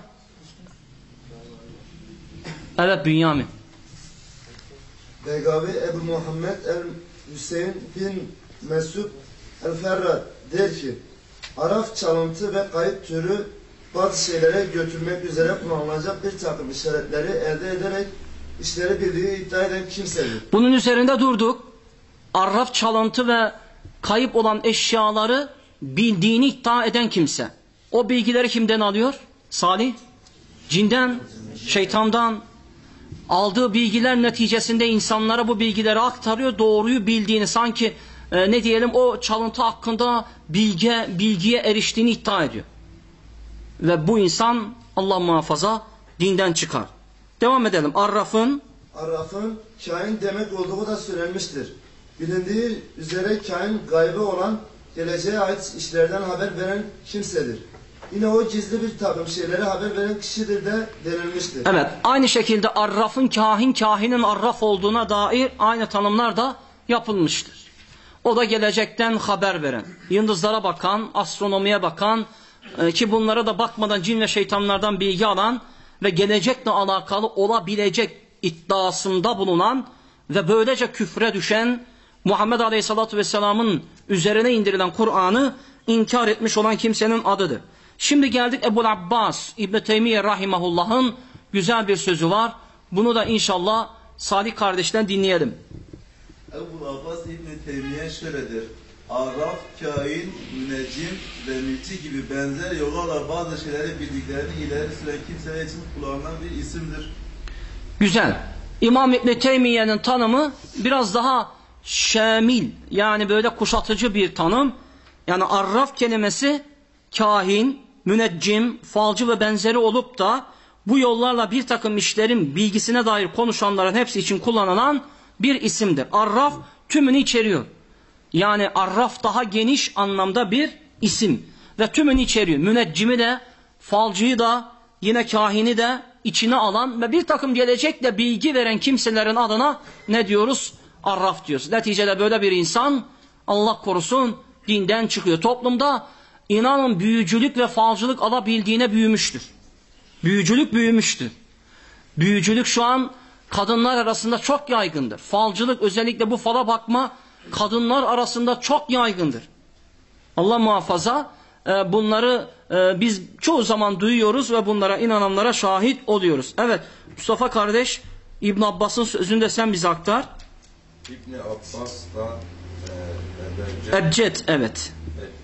Evet Bünyamin. Begavi Ebu Muhammed el Hüseyin bin Mesud el Ferra der ki Araf çalıntı ve kayıp türü bazı şeylere götürmek üzere kullanılacak bir takım işaretleri elde ederek işleri bildiği iddia eden kimsedir. Bunun üzerinde durduk. Arraf çalıntı ve kayıp olan eşyaları bildiğini iddia eden kimse. O bilgileri kimden alıyor? Salih? Cinden, şeytandan. Aldığı bilgiler neticesinde insanlara bu bilgileri aktarıyor. Doğruyu bildiğini sanki e, ne diyelim o çalıntı hakkında bilge, bilgiye eriştiğini iddia ediyor. Ve bu insan Allah muhafaza dinden çıkar. Devam edelim. Arraf'ın Arraf'ın kain demek olduğu da söylenmiştir. Bilindiği üzere kain gaybı olan geleceğe ait işlerden haber veren kimsedir. Yine o gizli bir takım şeylere haber veren kişidir de denilmiştir. Evet, aynı şekilde arrafın kahin, kahinin arraf olduğuna dair aynı tanımlar da yapılmıştır. O da gelecekten haber veren, yıldızlara bakan, astronomiye bakan, e, ki bunlara da bakmadan cin ve şeytanlardan bilgi alan ve gelecekle alakalı olabilecek iddiasında bulunan ve böylece küfre düşen Muhammed Aleyhisselatü Vesselam'ın üzerine indirilen Kur'an'ı inkar etmiş olan kimsenin adıdır. Şimdi geldik Ebu Abbas İbn Teymiye Rahimahullah'ın güzel bir sözü var. Bunu da inşallah Salih kardeşten dinleyelim. Ebu Abbas İbn Teymiye şöyledir. Araf, kain, müneccim ve müti gibi benzer yollarla bazı şeyleri bildiklerini ileri süren kimseler için kullanılan bir isimdir. Güzel. İmam İbn Teymiye'nin tanımı biraz daha şamil yani böyle kuşatıcı bir tanım. Yani arraf kelimesi kahin, müneccim, falcı ve benzeri olup da bu yollarla bir takım işlerin bilgisine dair konuşanların hepsi için kullanılan bir isimdir. Arraf tümünü içeriyor. Yani arraf daha geniş anlamda bir isim ve tümünü içeriyor. Müneccimi de, falcıyı da, yine kahini de içine alan ve bir takım gelecekle bilgi veren kimselerin adına ne diyoruz? Arraf diyoruz. Neticede böyle bir insan Allah korusun dinden çıkıyor. Toplumda inanın büyücülük ve falcılık alabildiğine büyümüştür. Büyücülük büyümüştür. Büyücülük şu an kadınlar arasında çok yaygındır. Falcılık özellikle bu fala bakma kadınlar arasında çok yaygındır. Allah muhafaza e, bunları e, biz çoğu zaman duyuyoruz ve bunlara inananlara şahit oluyoruz. Evet Mustafa kardeş İbn Abbas'ın sözünü de sen bize aktar. İbni Abbas da e, Ebced evet.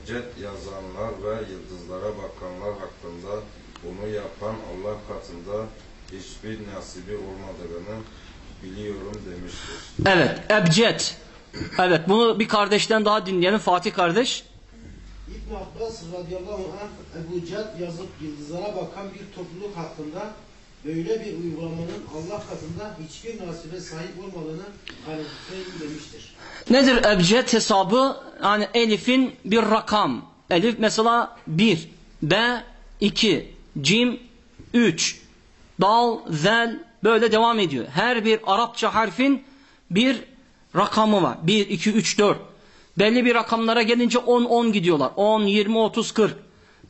Ebced yazanlar ve yıldızlara bakanlar hakkında bunu yapan Allah katında hiçbir nasibi olmadığını biliyorum demiştir. Evet Ebced. Evet bunu bir kardeşten daha dinleyelim Fatih kardeş. İbn Abbas radıyallahu anh Ebu Cad yazıp yıldızlara bakan bir topluluk hakkında böyle bir uygulamanın Allah katında hiçbir nasibe sahip olmadığını kanıtlayın demiştir. Nedir ebced hesabı? Yani elifin bir rakam. Elif mesela 1, B 2, cim 3, dal, zel böyle devam ediyor. Her bir Arapça harfin bir rakamı var. 1, 2, 3, 4. Belli bir rakamlara gelince 10, 10 gidiyorlar. 10, 20, 30, 40.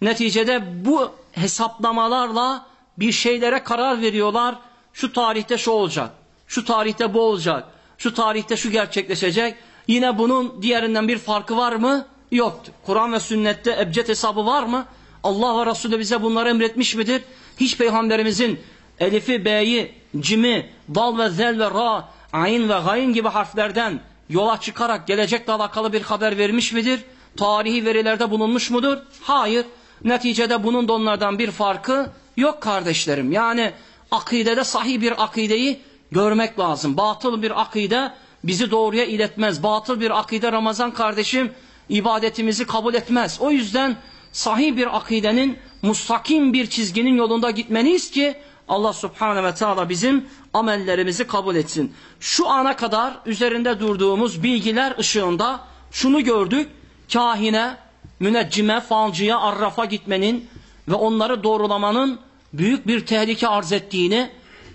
Neticede bu hesaplamalarla bir şeylere karar veriyorlar. Şu tarihte şu olacak. Şu tarihte bu olacak. Şu tarihte şu gerçekleşecek. Yine bunun diğerinden bir farkı var mı? Yoktur. Kur'an ve sünnette ebced hesabı var mı? Allah ve Resulü bize bunları emretmiş midir? Hiç peygamberimizin elifi, b'yi, cimi, dal ve zel ve ra, ayn ve gayn gibi harflerden yola çıkarak gelecekle alakalı bir haber vermiş midir? Tarihi verilerde bulunmuş mudur? Hayır. Neticede bunun da onlardan bir farkı yok kardeşlerim. Yani akidede sahih bir akideyi görmek lazım. Batıl bir akide bizi doğruya iletmez. Batıl bir akide Ramazan kardeşim ibadetimizi kabul etmez. O yüzden sahih bir akidenin mustakim bir çizginin yolunda gitmeliyiz ki Allah subhanahu ve teala bizim amellerimizi kabul etsin. Şu ana kadar üzerinde durduğumuz bilgiler ışığında şunu gördük. Kahine, müneccime, falcıya, arrafa gitmenin ve onları doğrulamanın büyük bir tehlike arz ettiğini,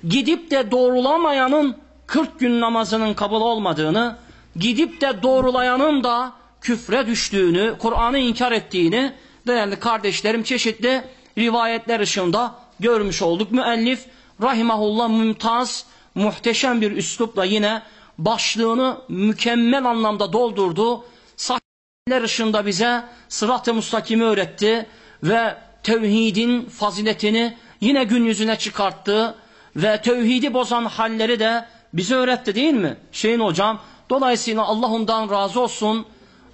gidip de doğrulamayanın 40 gün namazının kabul olmadığını, gidip de doğrulayanın da küfre düştüğünü, Kur'an'ı inkar ettiğini değerli kardeşlerim çeşitli rivayetler ışığında görmüş olduk. Müellif rahimahullah mümtaz, muhteşem bir üslupla yine başlığını mükemmel anlamda doldurdu. Sahihler ışığında bize sırat-ı mustakimi öğretti ve tevhidin faziletini yine gün yüzüne çıkarttı ve tevhidi bozan halleri de bize öğretti değil mi? Şeyin hocam. Dolayısıyla Allah ondan razı olsun.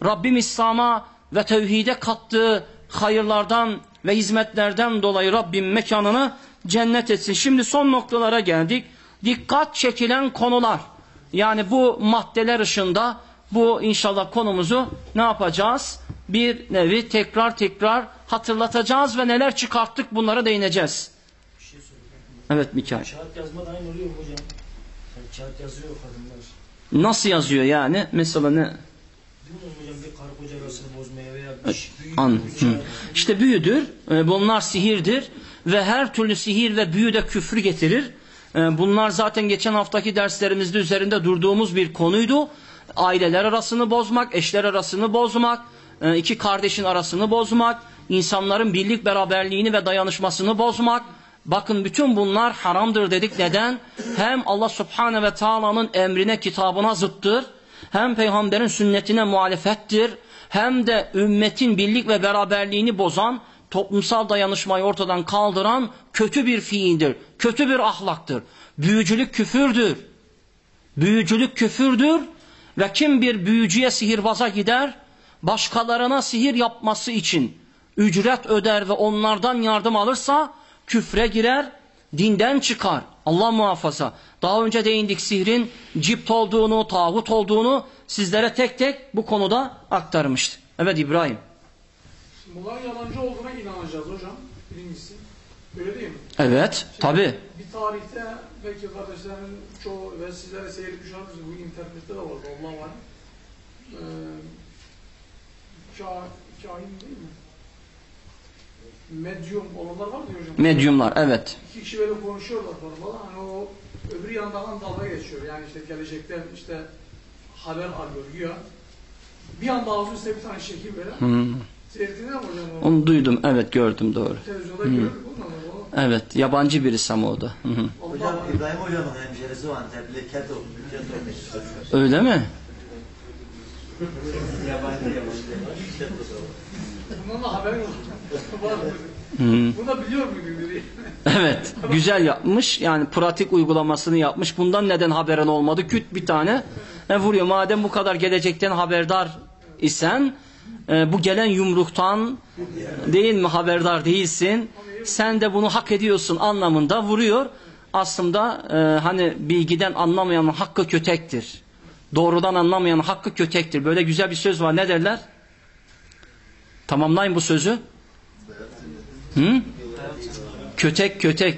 Rabbim İslam'a ve tevhide kattığı hayırlardan ve hizmetlerden dolayı Rabbim mekanını cennet etsin. Şimdi son noktalara geldik. Dikkat çekilen konular. Yani bu maddeler ışığında bu inşallah konumuzu ne yapacağız? Bir nevi tekrar tekrar hatırlatacağız ve neler çıkarttık bunlara değineceğiz. Evet Mikail. Kağıt yazma da aynı oluyor hocam? Kağıt yazıyor kadınlar. Nasıl yazıyor yani? Mesela ne? An. Hı. İşte büyüdür. E, Bunlar sihirdir ve her türlü sihir ve büyü de küfrü getirir. E, Bunlar zaten geçen haftaki derslerimizde üzerinde durduğumuz bir konuydu. Aileler arasını bozmak, eşler arasını bozmak, e, iki kardeşin arasını bozmak, insanların birlik beraberliğini ve dayanışmasını bozmak. Bakın bütün bunlar haramdır dedik. Neden? Hem Allah Subhanahu ve Taala'nın emrine, kitabına zıttır. Hem peygamberin sünnetine muhalefettir. Hem de ümmetin birlik ve beraberliğini bozan, toplumsal dayanışmayı ortadan kaldıran kötü bir fiildir. Kötü bir ahlaktır. Büyücülük küfürdür. Büyücülük küfürdür ve kim bir büyücüye sihirbaza gider, başkalarına sihir yapması için ücret öder ve onlardan yardım alırsa küfre girer, dinden çıkar. Allah muhafaza. Daha önce değindik sihrin cipt olduğunu, tağut olduğunu sizlere tek tek bu konuda aktarmıştı. Evet İbrahim. Bunların yalancı olduğuna inanacağız hocam. Birincisi. Öyle değil mi? Evet, tabi. Bir tarihte belki kardeşlerin çoğu ve sizlere seyretmiş olabilirsiniz. Bu internette de var. Allah var. Ee, ka, kahin değil mi? Medyum olanlar var mı hocam? Medyumlar, evet. İki kişi böyle konuşuyorlar falan. Hani o öbür yandan dalga geçiyor. Yani işte gelecekten işte haber alıyor güya. Bir anda ağzı üstüne bir tane şekil böyle. Hmm. Seyrettiniz mi hocam? o? Onu duydum, evet gördüm doğru. Televizyonda Hı. gördük. Evet, yabancı birisi ama o da. Hı hı. Hocam İbrahim hocamın hemşerisi var Antepli Keto. Öyle mi? Yabancı yabancı. Bundan da haber yok. Var mı? Hı. Bunu da biliyor muydun dedi. Evet, güzel yapmış. Yani pratik uygulamasını yapmış. Bundan neden haberin olmadı? Küt bir tane e, vuruyor. Madem bu kadar gelecekten haberdar isen, e, bu gelen yumruktan değil mi haberdar değilsin? Sen de bunu hak ediyorsun anlamında vuruyor. Aslında e, hani bilgiden anlamayanın hakkı kötektir. Doğrudan anlamayanın hakkı kötektir. Böyle güzel bir söz var. Ne derler? Tamamlayın bu sözü. Hı? Kötek kötek.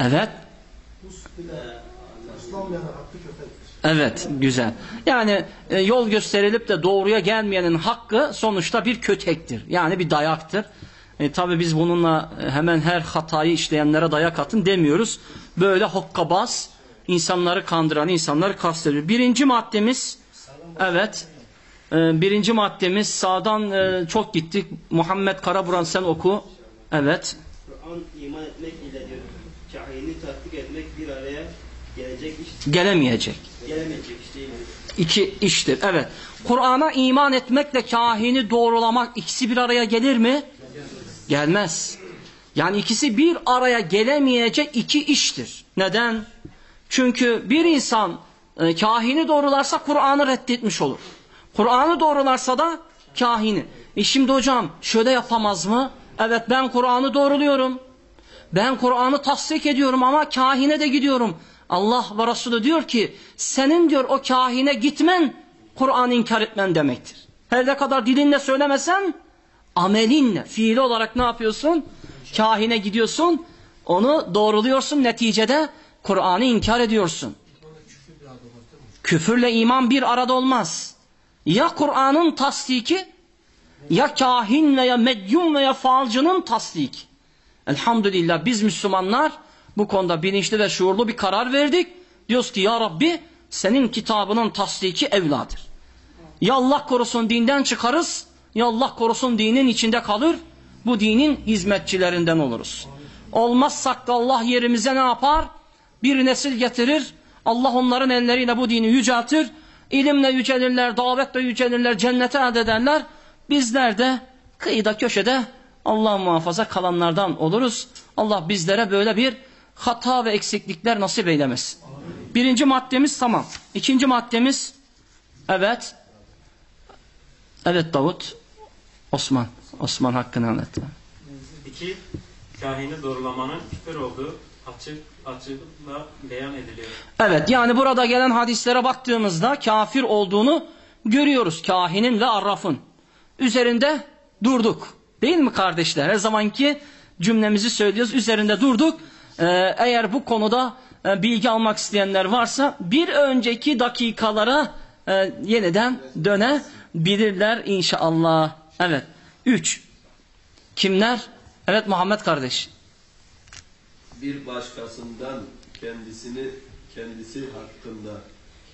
Evet. Evet güzel. Yani e, yol gösterilip de doğruya gelmeyenin hakkı sonuçta bir kötektir. Yani bir dayaktır. E, Tabi biz bununla e, hemen her hatayı işleyenlere dayak atın demiyoruz. Böyle hokkabaz insanları kandıran insanları kastediyor. Birinci maddemiz evet e, birinci maddemiz sağdan e, çok gittik. Muhammed Karaburan sen oku. Evet. Kur'an iman etmek ile diyor. Kahini tatbik etmek bir araya gelecek iş. Gelemeyecek. Gelemeyecek iş değil. İki iştir. Evet. Kur'an'a iman etmekle kahini doğrulamak ikisi bir araya gelir mi? Gelmez. Yani ikisi bir araya gelemeyecek iki iştir. Neden? Çünkü bir insan e, kahini doğrularsa Kur'an'ı reddetmiş olur. Kur'an'ı doğrularsa da kahini. E şimdi hocam şöyle yapamaz mı? Evet ben Kur'an'ı doğruluyorum. Ben Kur'an'ı tasdik ediyorum ama kahine de gidiyorum. Allah ve Resulü diyor ki senin diyor o kahine gitmen Kur'an'ı inkar etmen demektir. Her ne kadar dilinle söylemesen amelinle, fiili olarak ne yapıyorsun? Kahine gidiyorsun, onu doğruluyorsun, neticede Kur'an'ı inkar ediyorsun. Küfürle iman bir arada olmaz. Ya Kur'an'ın tasdiki, ya kahin veya medyum veya falcının tasdiki. Elhamdülillah biz Müslümanlar bu konuda bilinçli ve şuurlu bir karar verdik. Diyoruz ki ya Rabbi senin kitabının tasdiki evladır. Ya Allah korusun dinden çıkarız ya Allah korusun dinin içinde kalır. Bu dinin hizmetçilerinden oluruz. Olmazsak da Allah yerimize ne yapar? Bir nesil getirir. Allah onların elleriyle bu dini yüceltir. İlimle yücelirler, davetle yücelirler, cennete ederler. Bizler de kıyıda köşede Allah muhafaza kalanlardan oluruz. Allah bizlere böyle bir hata ve eksiklikler nasip eylemesin. Birinci maddemiz tamam. İkinci maddemiz evet. Evet Davut. Osman. Osman hakkını anlat. İki, kahini doğrulamanın küfür olduğu açık açıkla beyan ediliyor. Evet yani burada gelen hadislere baktığımızda kafir olduğunu görüyoruz. Kahinin ve arrafın. Üzerinde durduk. Değil mi kardeşler? Her zamanki cümlemizi söylüyoruz. Üzerinde durduk. Ee, eğer bu konuda e, bilgi almak isteyenler varsa bir önceki dakikalara e, yeniden dönebilirler inşallah. Evet. Üç. Kimler? Evet Muhammed kardeş. bir başkasından kendisini kendisi hakkında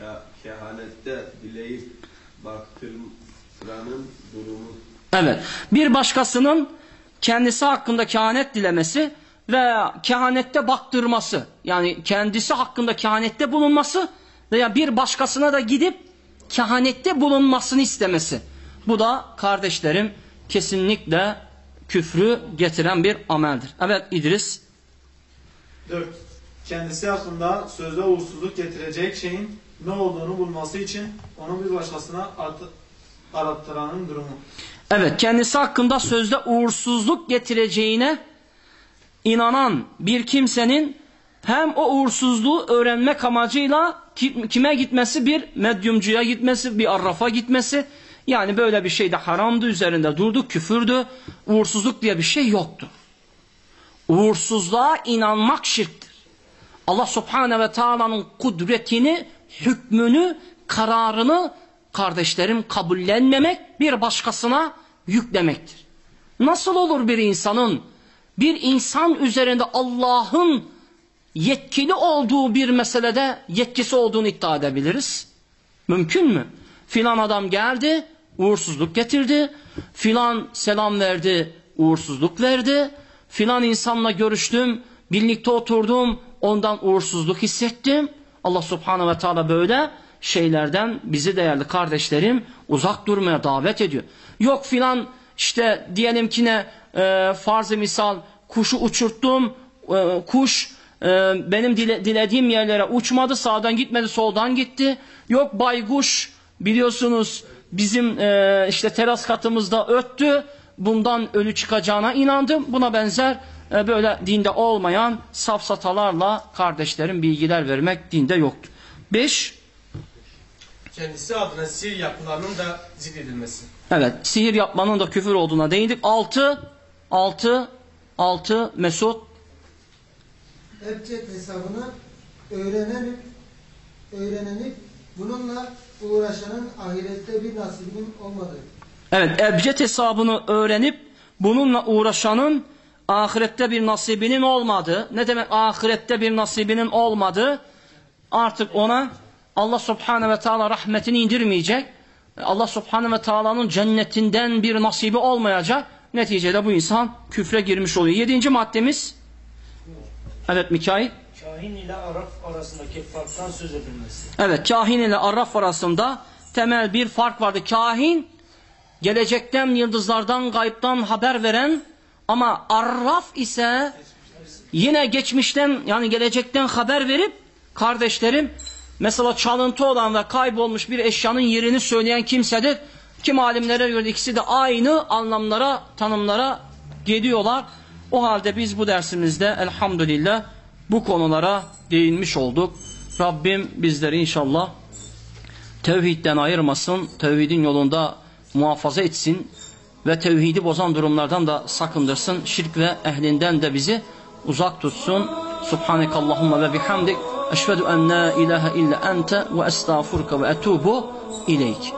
ke- kehanette dileyip baktıranın durumu Evet. Bir başkasının kendisi hakkında kehanet dilemesi veya kehanette baktırması. Yani kendisi hakkında kehanette bulunması veya bir başkasına da gidip kehanette bulunmasını istemesi. Bu da kardeşlerim kesinlikle küfrü getiren bir ameldir. Evet İdris. 4. Kendisi hakkında sözde uğursuzluk getirecek şeyin ne olduğunu bulması için onu bir başkasına at- arattıranın durumu. Evet kendisi hakkında sözde uğursuzluk getireceğine inanan bir kimsenin hem o uğursuzluğu öğrenmek amacıyla ki- kime gitmesi bir medyumcuya gitmesi bir arrafa gitmesi yani böyle bir şey de haramdı üzerinde durdu küfürdü uğursuzluk diye bir şey yoktu. Uğursuzluğa inanmak şirktir. Allah subhane ve taala'nın kudretini, hükmünü, kararını kardeşlerim kabullenmemek bir başkasına yüklemektir. Nasıl olur bir insanın bir insan üzerinde Allah'ın yetkili olduğu bir meselede yetkisi olduğunu iddia edebiliriz? Mümkün mü? Filan adam geldi, uğursuzluk getirdi. Filan selam verdi, uğursuzluk verdi. Filan insanla görüştüm, birlikte oturdum, ondan uğursuzluk hissettim. Allah subhanahu ve teala böyle şeylerden bizi değerli kardeşlerim uzak durmaya davet ediyor. Yok filan işte diyelim ki ne e, farz misal kuşu uçurttum, e, kuş e, benim dile, dilediğim yerlere uçmadı, sağdan gitmedi, soldan gitti. Yok baykuş biliyorsunuz bizim e, işte teras katımızda öttü. Bundan ölü çıkacağına inandım. Buna benzer e, böyle dinde olmayan safsatalarla kardeşlerim bilgiler vermek dinde yoktur. Beş, Kendisi adına sihir yapılarının da zikredilmesi. evet sihir yapmanın da küfür olduğuna değindik. Altı, altı, altı Mesut. Ebced hesabını öğrenenip öğrenenip bununla uğraşanın ahirette bir nasibinin olmadığı. Evet ebced hesabını öğrenip bununla uğraşanın ahirette bir nasibinin olmadığı. Ne demek ahirette bir nasibinin olmadığı? Artık ona Allah subhanahu ve teala rahmetini indirmeyecek. Allah subhanahu ve teala'nın cennetinden bir nasibi olmayacak. Neticede bu insan küfre girmiş oluyor. Yedinci maddemiz. Evet Mikail. Kahin ile Araf arasındaki farktan söz edilmesi. Evet kahin ile arraf arasında temel bir fark vardı. Kahin gelecekten yıldızlardan gayiptan haber veren ama arraf ise yine geçmişten yani gelecekten haber verip kardeşlerim mesela çalıntı olan ve kaybolmuş bir eşyanın yerini söyleyen kimsedir. Kim alimlere göre ikisi de aynı anlamlara tanımlara geliyorlar. O halde biz bu dersimizde elhamdülillah bu konulara değinmiş olduk. Rabbim bizleri inşallah tevhidden ayırmasın, tevhidin yolunda muhafaza etsin ve tevhidi bozan durumlardan da sakındırsın. Şirk ve ehlinden de bizi uzak tutsun. Subhanekallahumma ve bihamdik. Eşvedü en la ilahe illa ente ve estağfurke ve etubu ileyk.